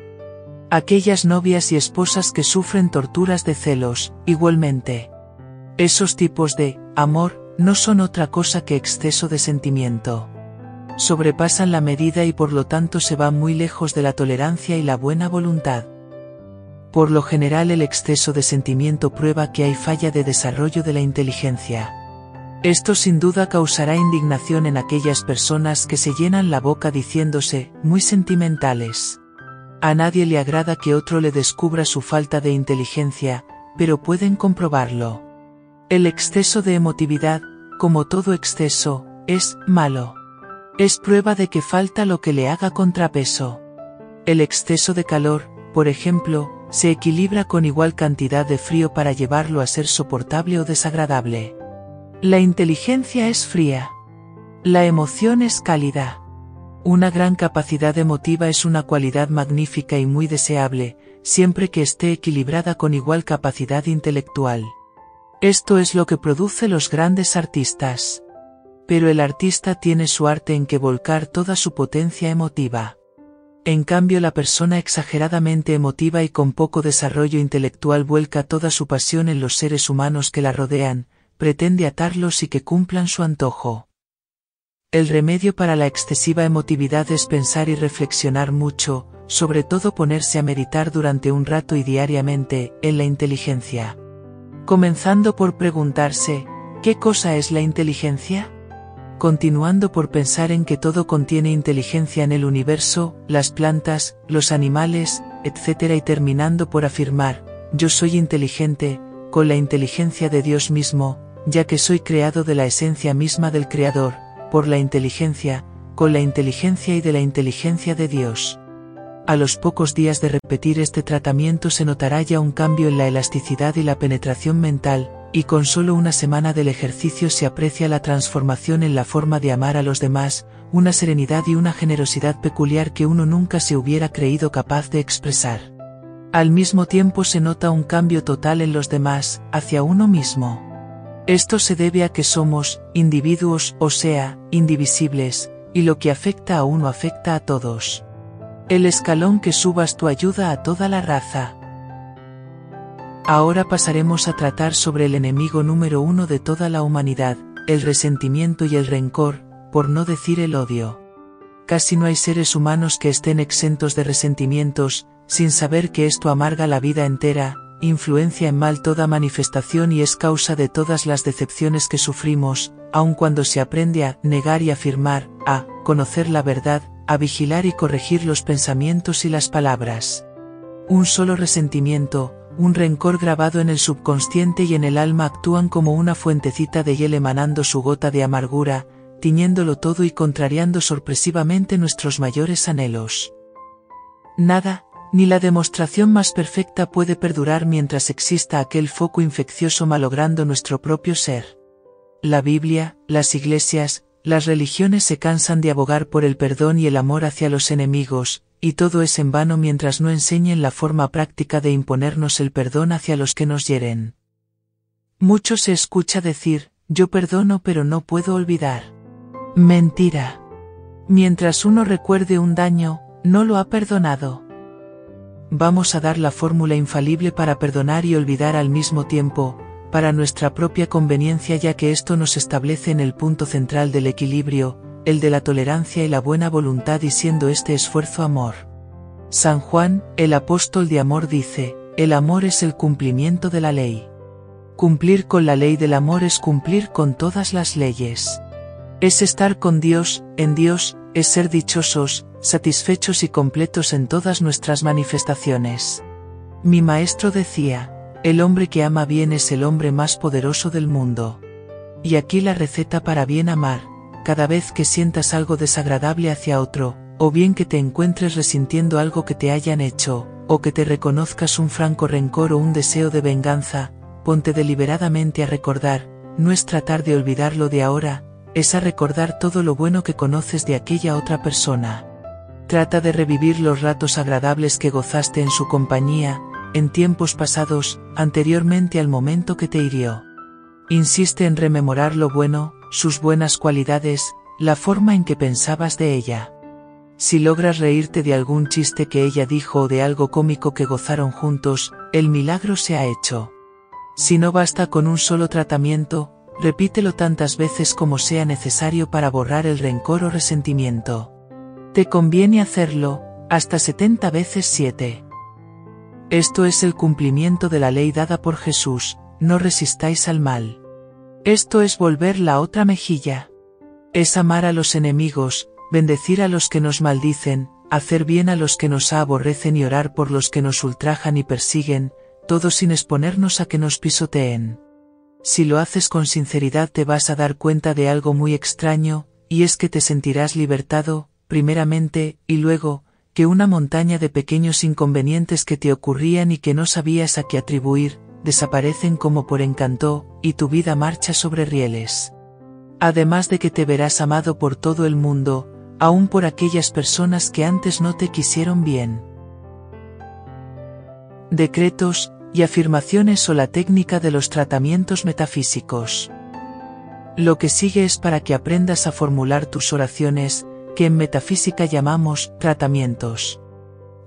Aquellas novias y esposas que sufren torturas de celos, igualmente. Esos tipos de amor no son otra cosa que exceso de sentimiento. Sobrepasan la medida y por lo tanto se van muy lejos de la tolerancia y la buena voluntad. Por lo general el exceso de sentimiento prueba que hay falla de desarrollo de la inteligencia. Esto sin duda causará indignación en aquellas personas que se llenan la boca diciéndose, muy sentimentales. A nadie le agrada que otro le descubra su falta de inteligencia, pero pueden comprobarlo. El exceso de emotividad, como todo exceso, es malo. Es prueba de que falta lo que le haga contrapeso. El exceso de calor, por ejemplo, se equilibra con igual cantidad de frío para llevarlo a ser soportable o desagradable. La inteligencia es fría. La emoción es cálida. Una gran capacidad emotiva es una cualidad magnífica y muy deseable, siempre que esté equilibrada con igual capacidad intelectual. Esto es lo que produce los grandes artistas. Pero el artista tiene su arte en que volcar toda su potencia emotiva. En cambio la persona exageradamente emotiva y con poco desarrollo intelectual vuelca toda su pasión en los seres humanos que la rodean, pretende atarlos y que cumplan su antojo. El remedio para la excesiva emotividad es pensar y reflexionar mucho, sobre todo ponerse a meditar durante un rato y diariamente, en la inteligencia. Comenzando por preguntarse, ¿qué cosa es la inteligencia? Continuando por pensar en que todo contiene inteligencia en el universo, las plantas, los animales, etc. y terminando por afirmar, yo soy inteligente, con la inteligencia de Dios mismo, ya que soy creado de la esencia misma del Creador, por la inteligencia, con la inteligencia y de la inteligencia de Dios. A los pocos días de repetir este tratamiento se notará ya un cambio en la elasticidad y la penetración mental, y con solo una semana del ejercicio se aprecia la transformación en la forma de amar a los demás, una serenidad y una generosidad peculiar que uno nunca se hubiera creído capaz de expresar. Al mismo tiempo se nota un cambio total en los demás, hacia uno mismo. Esto se debe a que somos, individuos, o sea, indivisibles, y lo que afecta a uno afecta a todos. El escalón que subas tu ayuda a toda la raza. Ahora pasaremos a tratar sobre el enemigo número uno de toda la humanidad, el resentimiento y el rencor, por no decir el odio. Casi no hay seres humanos que estén exentos de resentimientos, sin saber que esto amarga la vida entera, influencia en mal toda manifestación y es causa de todas las decepciones que sufrimos, aun cuando se aprende a negar y afirmar, a conocer la verdad, a vigilar y corregir los pensamientos y las palabras. Un solo resentimiento, un rencor grabado en el subconsciente y en el alma actúan como una fuentecita de hiel emanando su gota de amargura, tiñéndolo todo y contrariando sorpresivamente nuestros mayores anhelos. Nada, ni la demostración más perfecta puede perdurar mientras exista aquel foco infeccioso malogrando nuestro propio ser. La Biblia, las iglesias, las religiones se cansan de abogar por el perdón y el amor hacia los enemigos, y todo es en vano mientras no enseñen la forma práctica de imponernos el perdón hacia los que nos hieren. Mucho se escucha decir, yo perdono pero no puedo olvidar. Mentira. Mientras uno recuerde un daño, no lo ha perdonado vamos a dar la fórmula infalible para perdonar y olvidar al mismo tiempo, para nuestra propia conveniencia ya que esto nos establece en el punto central del equilibrio, el de la tolerancia y la buena voluntad y siendo este esfuerzo amor. San Juan, el apóstol de amor dice, el amor es el cumplimiento de la ley. Cumplir con la ley del amor es cumplir con todas las leyes. Es estar con Dios, en Dios, es ser dichosos, satisfechos y completos en todas nuestras manifestaciones. Mi maestro decía, el hombre que ama bien es el hombre más poderoso del mundo. Y aquí la receta para bien amar, cada vez que sientas algo desagradable hacia otro, o bien que te encuentres resintiendo algo que te hayan hecho, o que te reconozcas un franco rencor o un deseo de venganza, ponte deliberadamente a recordar, no es tratar de olvidarlo de ahora, es a recordar todo lo bueno que conoces de aquella otra persona. Trata de revivir los ratos agradables que gozaste en su compañía, en tiempos pasados, anteriormente al momento que te hirió. Insiste en rememorar lo bueno, sus buenas cualidades, la forma en que pensabas de ella. Si logras reírte de algún chiste que ella dijo o de algo cómico que gozaron juntos, el milagro se ha hecho. Si no basta con un solo tratamiento, repítelo tantas veces como sea necesario para borrar el rencor o resentimiento. Te conviene hacerlo, hasta 70 veces 7. Esto es el cumplimiento de la ley dada por Jesús, no resistáis al mal. Esto es volver la otra mejilla. Es amar a los enemigos, bendecir a los que nos maldicen, hacer bien a los que nos aborrecen y orar por los que nos ultrajan y persiguen, todo sin exponernos a que nos pisoteen. Si lo haces con sinceridad te vas a dar cuenta de algo muy extraño, y es que te sentirás libertado, primeramente, y luego, que una montaña de pequeños inconvenientes que te ocurrían y que no sabías a qué atribuir, desaparecen como por encanto, y tu vida marcha sobre rieles. Además de que te verás amado por todo el mundo, aun por aquellas personas que antes no te quisieron bien. Decretos y afirmaciones o la técnica de los tratamientos metafísicos. Lo que sigue es para que aprendas a formular tus oraciones, que en metafísica llamamos tratamientos.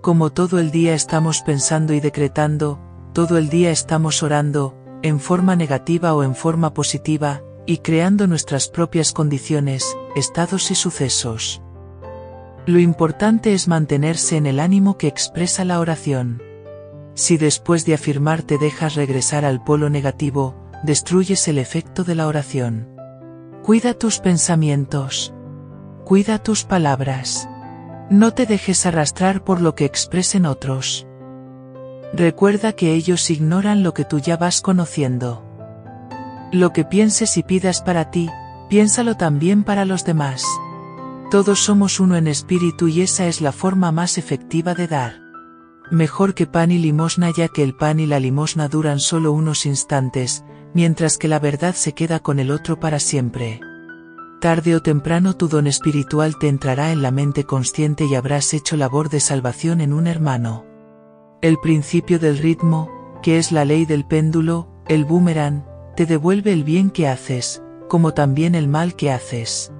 Como todo el día estamos pensando y decretando, todo el día estamos orando, en forma negativa o en forma positiva, y creando nuestras propias condiciones, estados y sucesos. Lo importante es mantenerse en el ánimo que expresa la oración. Si después de afirmar te dejas regresar al polo negativo, destruyes el efecto de la oración. Cuida tus pensamientos. Cuida tus palabras. No te dejes arrastrar por lo que expresen otros. Recuerda que ellos ignoran lo que tú ya vas conociendo. Lo que pienses y pidas para ti, piénsalo también para los demás. Todos somos uno en espíritu y esa es la forma más efectiva de dar. Mejor que pan y limosna ya que el pan y la limosna duran solo unos instantes, mientras que la verdad se queda con el otro para siempre. Tarde o temprano tu don espiritual te entrará en la mente consciente y habrás hecho labor de salvación en un hermano. El principio del ritmo, que es la ley del péndulo, el boomerang, te devuelve el bien que haces, como también el mal que haces.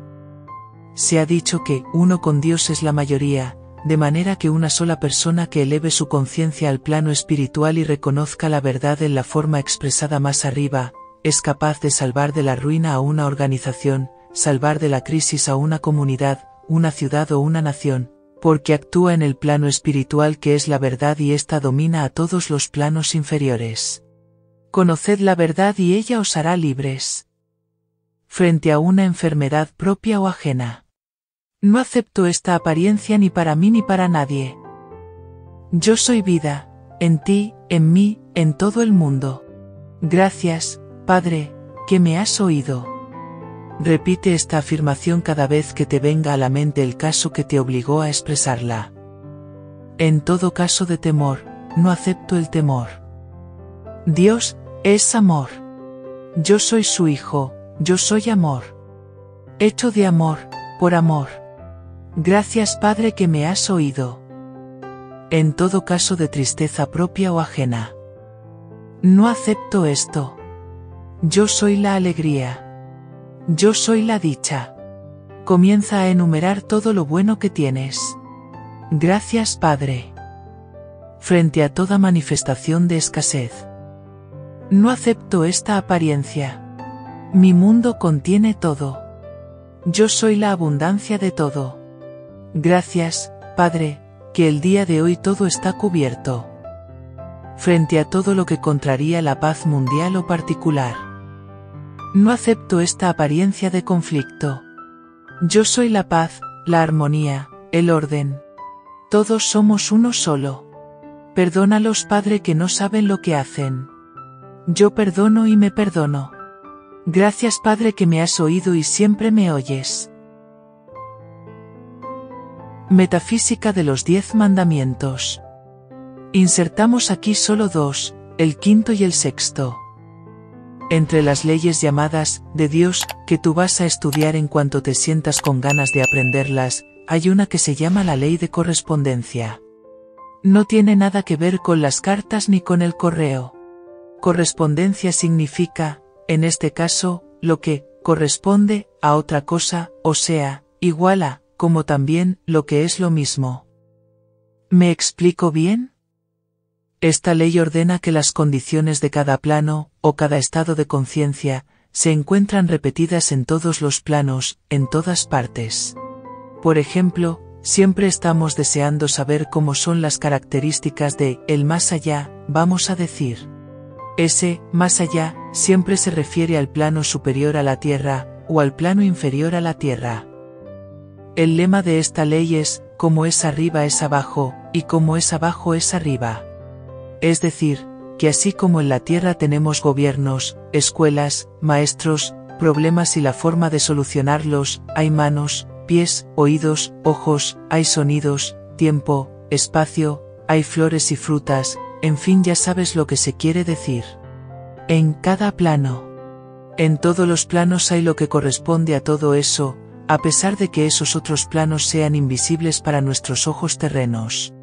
Se ha dicho que uno con Dios es la mayoría, de manera que una sola persona que eleve su conciencia al plano espiritual y reconozca la verdad en la forma expresada más arriba, es capaz de salvar de la ruina a una organización, salvar de la crisis a una comunidad, una ciudad o una nación, porque actúa en el plano espiritual que es la verdad y ésta domina a todos los planos inferiores. Conoced la verdad y ella os hará libres. Frente a una enfermedad propia o ajena. No acepto esta apariencia ni para mí ni para nadie. Yo soy vida, en ti, en mí, en todo el mundo. Gracias, Padre, que me has oído. Repite esta afirmación cada vez que te venga a la mente el caso que te obligó a expresarla. En todo caso de temor, no acepto el temor. Dios, es amor. Yo soy su hijo, yo soy amor. Hecho de amor, por amor. Gracias Padre que me has oído. En todo caso de tristeza propia o ajena. No acepto esto. Yo soy la alegría. Yo soy la dicha. Comienza a enumerar todo lo bueno que tienes. Gracias Padre. Frente a toda manifestación de escasez. No acepto esta apariencia. Mi mundo contiene todo. Yo soy la abundancia de todo. Gracias, Padre, que el día de hoy todo está cubierto. Frente a todo lo que contraría la paz mundial o particular. No acepto esta apariencia de conflicto. Yo soy la paz, la armonía, el orden. Todos somos uno solo. Perdónalos Padre que no saben lo que hacen. Yo perdono y me perdono. Gracias Padre que me has oído y siempre me oyes. Metafísica de los Diez Mandamientos. Insertamos aquí solo dos, el quinto y el sexto entre las leyes llamadas de Dios, que tú vas a estudiar en cuanto te sientas con ganas de aprenderlas, hay una que se llama la ley de correspondencia. No tiene nada que ver con las cartas ni con el correo. Correspondencia significa, en este caso, lo que corresponde a otra cosa, o sea, igual a, como también lo que es lo mismo. ¿Me explico bien? Esta ley ordena que las condiciones de cada plano, o cada estado de conciencia, se encuentran repetidas en todos los planos, en todas partes. Por ejemplo, siempre estamos deseando saber cómo son las características de el más allá, vamos a decir. Ese, más allá, siempre se refiere al plano superior a la Tierra, o al plano inferior a la Tierra. El lema de esta ley es, como es arriba es abajo, y como es abajo es arriba. Es decir, que así como en la Tierra tenemos gobiernos, escuelas, maestros, problemas y la forma de solucionarlos, hay manos, pies, oídos, ojos, hay sonidos, tiempo, espacio, hay flores y frutas, en fin ya sabes lo que se quiere decir. En cada plano. En todos los planos hay lo que corresponde a todo eso, a pesar de que esos otros planos sean invisibles para nuestros ojos terrenos.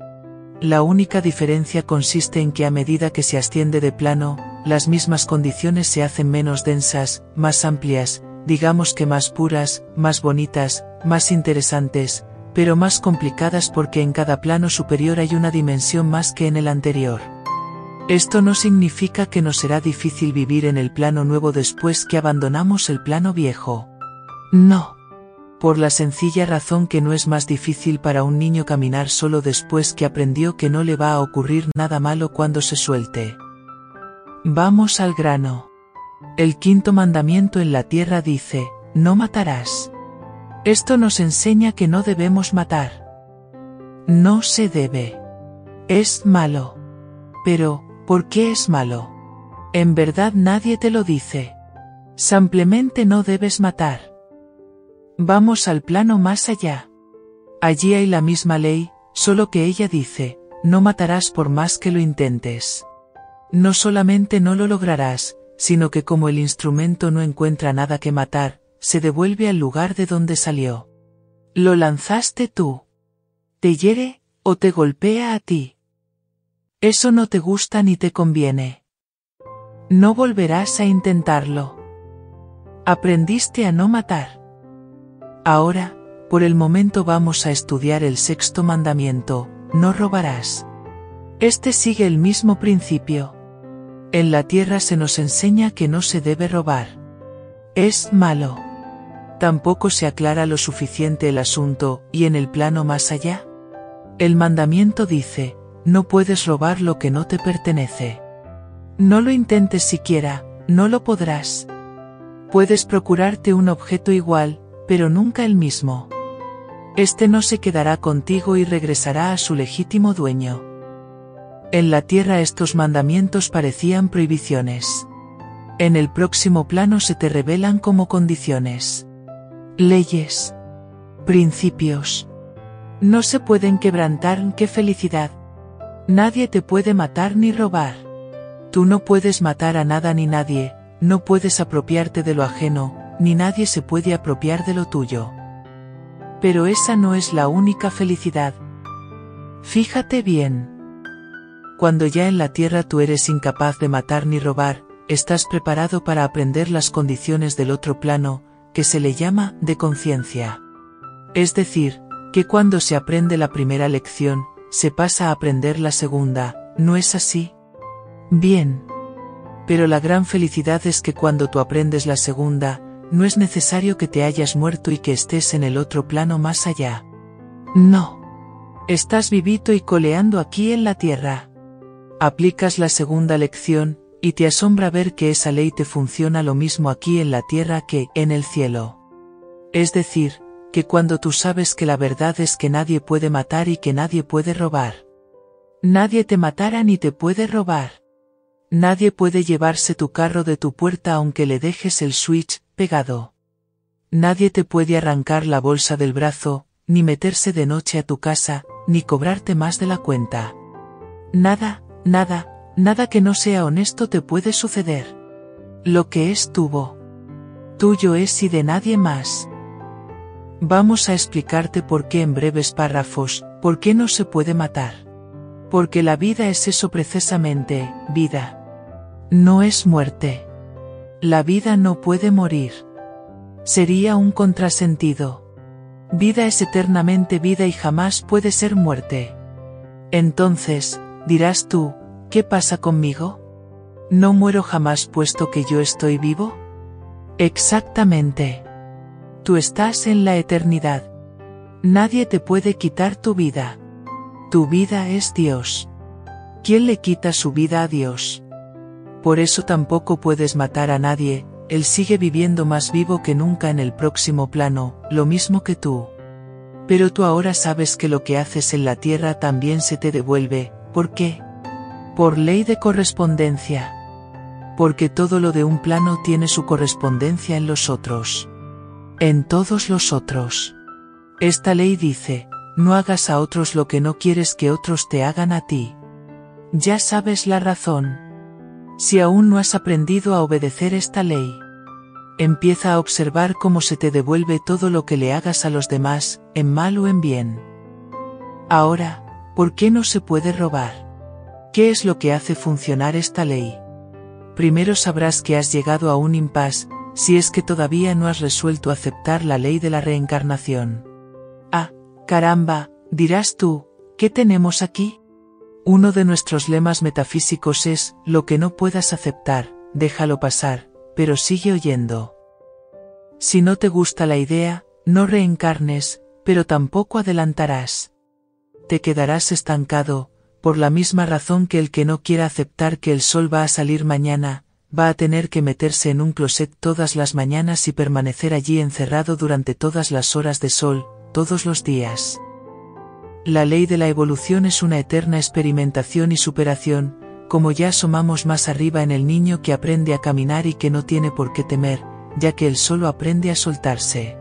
La única diferencia consiste en que a medida que se asciende de plano, las mismas condiciones se hacen menos densas, más amplias, digamos que más puras, más bonitas, más interesantes, pero más complicadas porque en cada plano superior hay una dimensión más que en el anterior. Esto no significa que nos será difícil vivir en el plano nuevo después que abandonamos el plano viejo. No. Por la sencilla razón que no es más difícil para un niño caminar solo después que aprendió que no le va a ocurrir nada malo cuando se suelte. Vamos al grano. El quinto mandamiento en la tierra dice, no matarás. Esto nos enseña que no debemos matar. No se debe. Es malo. Pero, ¿Por qué es malo? En verdad nadie te lo dice. Simplemente no debes matar. Vamos al plano más allá. Allí hay la misma ley, solo que ella dice, no matarás por más que lo intentes. No solamente no lo lograrás, sino que como el instrumento no encuentra nada que matar, se devuelve al lugar de donde salió. Lo lanzaste tú. Te hiere, o te golpea a ti. Eso no te gusta ni te conviene. No volverás a intentarlo. Aprendiste a no matar. Ahora, por el momento vamos a estudiar el sexto mandamiento, no robarás. Este sigue el mismo principio. En la tierra se nos enseña que no se debe robar. Es malo. Tampoco se aclara lo suficiente el asunto, y en el plano más allá. El mandamiento dice, no puedes robar lo que no te pertenece. No lo intentes siquiera, no lo podrás. Puedes procurarte un objeto igual, pero nunca el mismo. Este no se quedará contigo y regresará a su legítimo dueño. En la tierra estos mandamientos parecían prohibiciones. En el próximo plano se te revelan como condiciones. Leyes. Principios. No se pueden quebrantar, qué felicidad, Nadie te puede matar ni robar. Tú no puedes matar a nada ni nadie, no puedes apropiarte de lo ajeno, ni nadie se puede apropiar de lo tuyo. Pero esa no es la única felicidad. Fíjate bien. Cuando ya en la tierra tú eres incapaz de matar ni robar, estás preparado para aprender las condiciones del otro plano, que se le llama de conciencia. Es decir, que cuando se aprende la primera lección, se pasa a aprender la segunda, ¿no es así? Bien. Pero la gran felicidad es que cuando tú aprendes la segunda, no es necesario que te hayas muerto y que estés en el otro plano más allá. No. Estás vivito y coleando aquí en la tierra. Aplicas la segunda lección, y te asombra ver que esa ley te funciona lo mismo aquí en la tierra que en el cielo. Es decir, que cuando tú sabes que la verdad es que nadie puede matar y que nadie puede robar. Nadie te matará ni te puede robar. Nadie puede llevarse tu carro de tu puerta aunque le dejes el switch pegado. Nadie te puede arrancar la bolsa del brazo, ni meterse de noche a tu casa, ni cobrarte más de la cuenta. Nada, nada, nada que no sea honesto te puede suceder. Lo que es tuvo. Tuyo es y de nadie más. Vamos a explicarte por qué en breves párrafos, por qué no se puede matar. Porque la vida es eso precisamente, vida. No es muerte. La vida no puede morir. Sería un contrasentido. Vida es eternamente vida y jamás puede ser muerte. Entonces, dirás tú, ¿qué pasa conmigo? ¿No muero jamás puesto que yo estoy vivo? Exactamente. Tú estás en la eternidad. Nadie te puede quitar tu vida. Tu vida es Dios. ¿Quién le quita su vida a Dios? Por eso tampoco puedes matar a nadie, Él sigue viviendo más vivo que nunca en el próximo plano, lo mismo que tú. Pero tú ahora sabes que lo que haces en la tierra también se te devuelve, ¿por qué? Por ley de correspondencia. Porque todo lo de un plano tiene su correspondencia en los otros. En todos los otros. Esta ley dice, no hagas a otros lo que no quieres que otros te hagan a ti. Ya sabes la razón. Si aún no has aprendido a obedecer esta ley, empieza a observar cómo se te devuelve todo lo que le hagas a los demás, en mal o en bien. Ahora, ¿por qué no se puede robar? ¿Qué es lo que hace funcionar esta ley? Primero sabrás que has llegado a un impasse, si es que todavía no has resuelto aceptar la ley de la reencarnación. Ah, caramba, dirás tú, ¿qué tenemos aquí? Uno de nuestros lemas metafísicos es, lo que no puedas aceptar, déjalo pasar, pero sigue oyendo. Si no te gusta la idea, no reencarnes, pero tampoco adelantarás. Te quedarás estancado, por la misma razón que el que no quiera aceptar que el sol va a salir mañana, va a tener que meterse en un closet todas las mañanas y permanecer allí encerrado durante todas las horas de sol, todos los días. La ley de la evolución es una eterna experimentación y superación, como ya asomamos más arriba en el niño que aprende a caminar y que no tiene por qué temer, ya que él solo aprende a soltarse.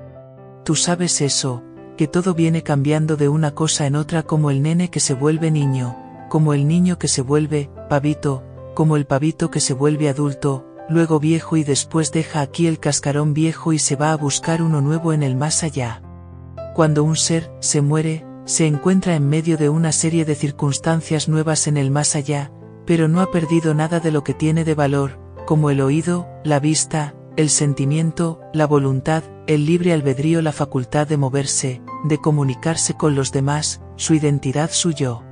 Tú sabes eso, que todo viene cambiando de una cosa en otra como el nene que se vuelve niño, como el niño que se vuelve, pavito, como el pavito que se vuelve adulto, luego viejo y después deja aquí el cascarón viejo y se va a buscar uno nuevo en el más allá. Cuando un ser se muere, se encuentra en medio de una serie de circunstancias nuevas en el más allá, pero no ha perdido nada de lo que tiene de valor, como el oído, la vista, el sentimiento, la voluntad, el libre albedrío, la facultad de moverse, de comunicarse con los demás, su identidad suyo.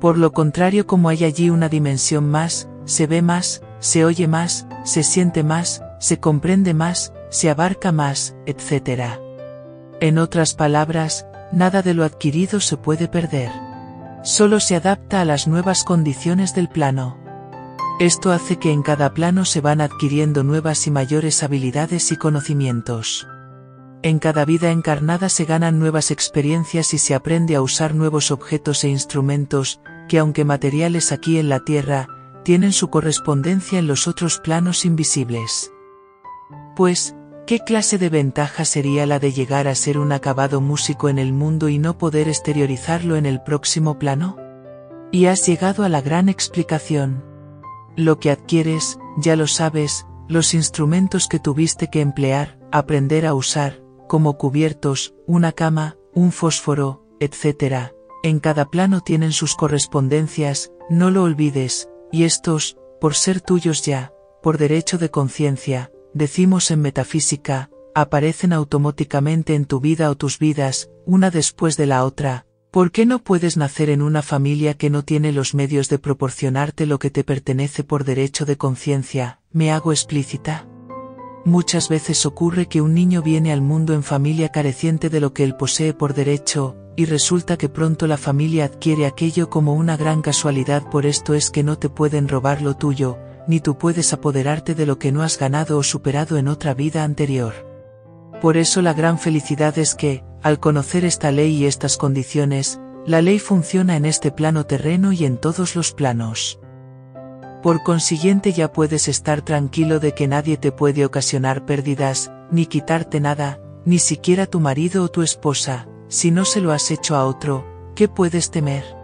Por lo contrario, como hay allí una dimensión más, se ve más, se oye más, se siente más, se comprende más, se abarca más, etc. En otras palabras, nada de lo adquirido se puede perder. Solo se adapta a las nuevas condiciones del plano. Esto hace que en cada plano se van adquiriendo nuevas y mayores habilidades y conocimientos. En cada vida encarnada se ganan nuevas experiencias y se aprende a usar nuevos objetos e instrumentos, que aunque materiales aquí en la Tierra, tienen su correspondencia en los otros planos invisibles. Pues, ¿Qué clase de ventaja sería la de llegar a ser un acabado músico en el mundo y no poder exteriorizarlo en el próximo plano? Y has llegado a la gran explicación. Lo que adquieres, ya lo sabes, los instrumentos que tuviste que emplear, aprender a usar, como cubiertos, una cama, un fósforo, etc. En cada plano tienen sus correspondencias, no lo olvides, y estos, por ser tuyos ya, por derecho de conciencia, decimos en metafísica, aparecen automáticamente en tu vida o tus vidas, una después de la otra, ¿por qué no puedes nacer en una familia que no tiene los medios de proporcionarte lo que te pertenece por derecho de conciencia? ¿Me hago explícita? Muchas veces ocurre que un niño viene al mundo en familia careciente de lo que él posee por derecho, y resulta que pronto la familia adquiere aquello como una gran casualidad por esto es que no te pueden robar lo tuyo, ni tú puedes apoderarte de lo que no has ganado o superado en otra vida anterior. Por eso la gran felicidad es que, al conocer esta ley y estas condiciones, la ley funciona en este plano terreno y en todos los planos. Por consiguiente ya puedes estar tranquilo de que nadie te puede ocasionar pérdidas, ni quitarte nada, ni siquiera tu marido o tu esposa, si no se lo has hecho a otro, ¿qué puedes temer?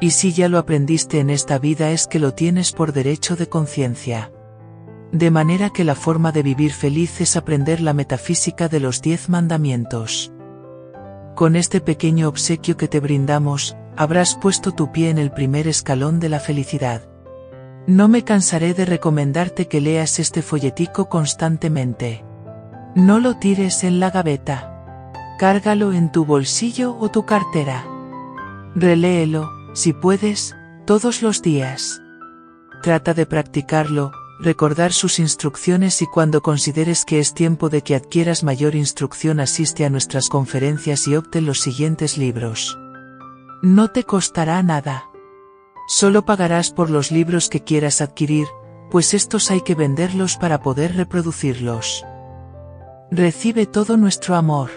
Y si ya lo aprendiste en esta vida es que lo tienes por derecho de conciencia. De manera que la forma de vivir feliz es aprender la metafísica de los diez mandamientos. Con este pequeño obsequio que te brindamos, habrás puesto tu pie en el primer escalón de la felicidad. No me cansaré de recomendarte que leas este folletico constantemente. No lo tires en la gaveta. Cárgalo en tu bolsillo o tu cartera. Reléelo, si puedes, todos los días. Trata de practicarlo, recordar sus instrucciones y cuando consideres que es tiempo de que adquieras mayor instrucción asiste a nuestras conferencias y opte los siguientes libros. No te costará nada. Solo pagarás por los libros que quieras adquirir, pues estos hay que venderlos para poder reproducirlos. Recibe todo nuestro amor.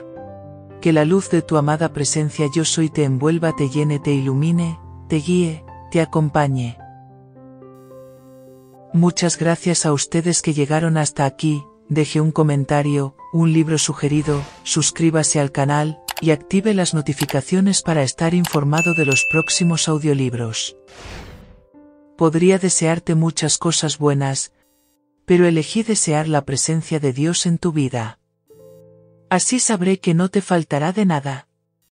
Que la luz de tu amada presencia yo soy te envuelva, te llene, te ilumine, te guíe, te acompañe. Muchas gracias a ustedes que llegaron hasta aquí, deje un comentario, un libro sugerido, suscríbase al canal, y active las notificaciones para estar informado de los próximos audiolibros. Podría desearte muchas cosas buenas, pero elegí desear la presencia de Dios en tu vida. Así sabré que no te faltará de nada.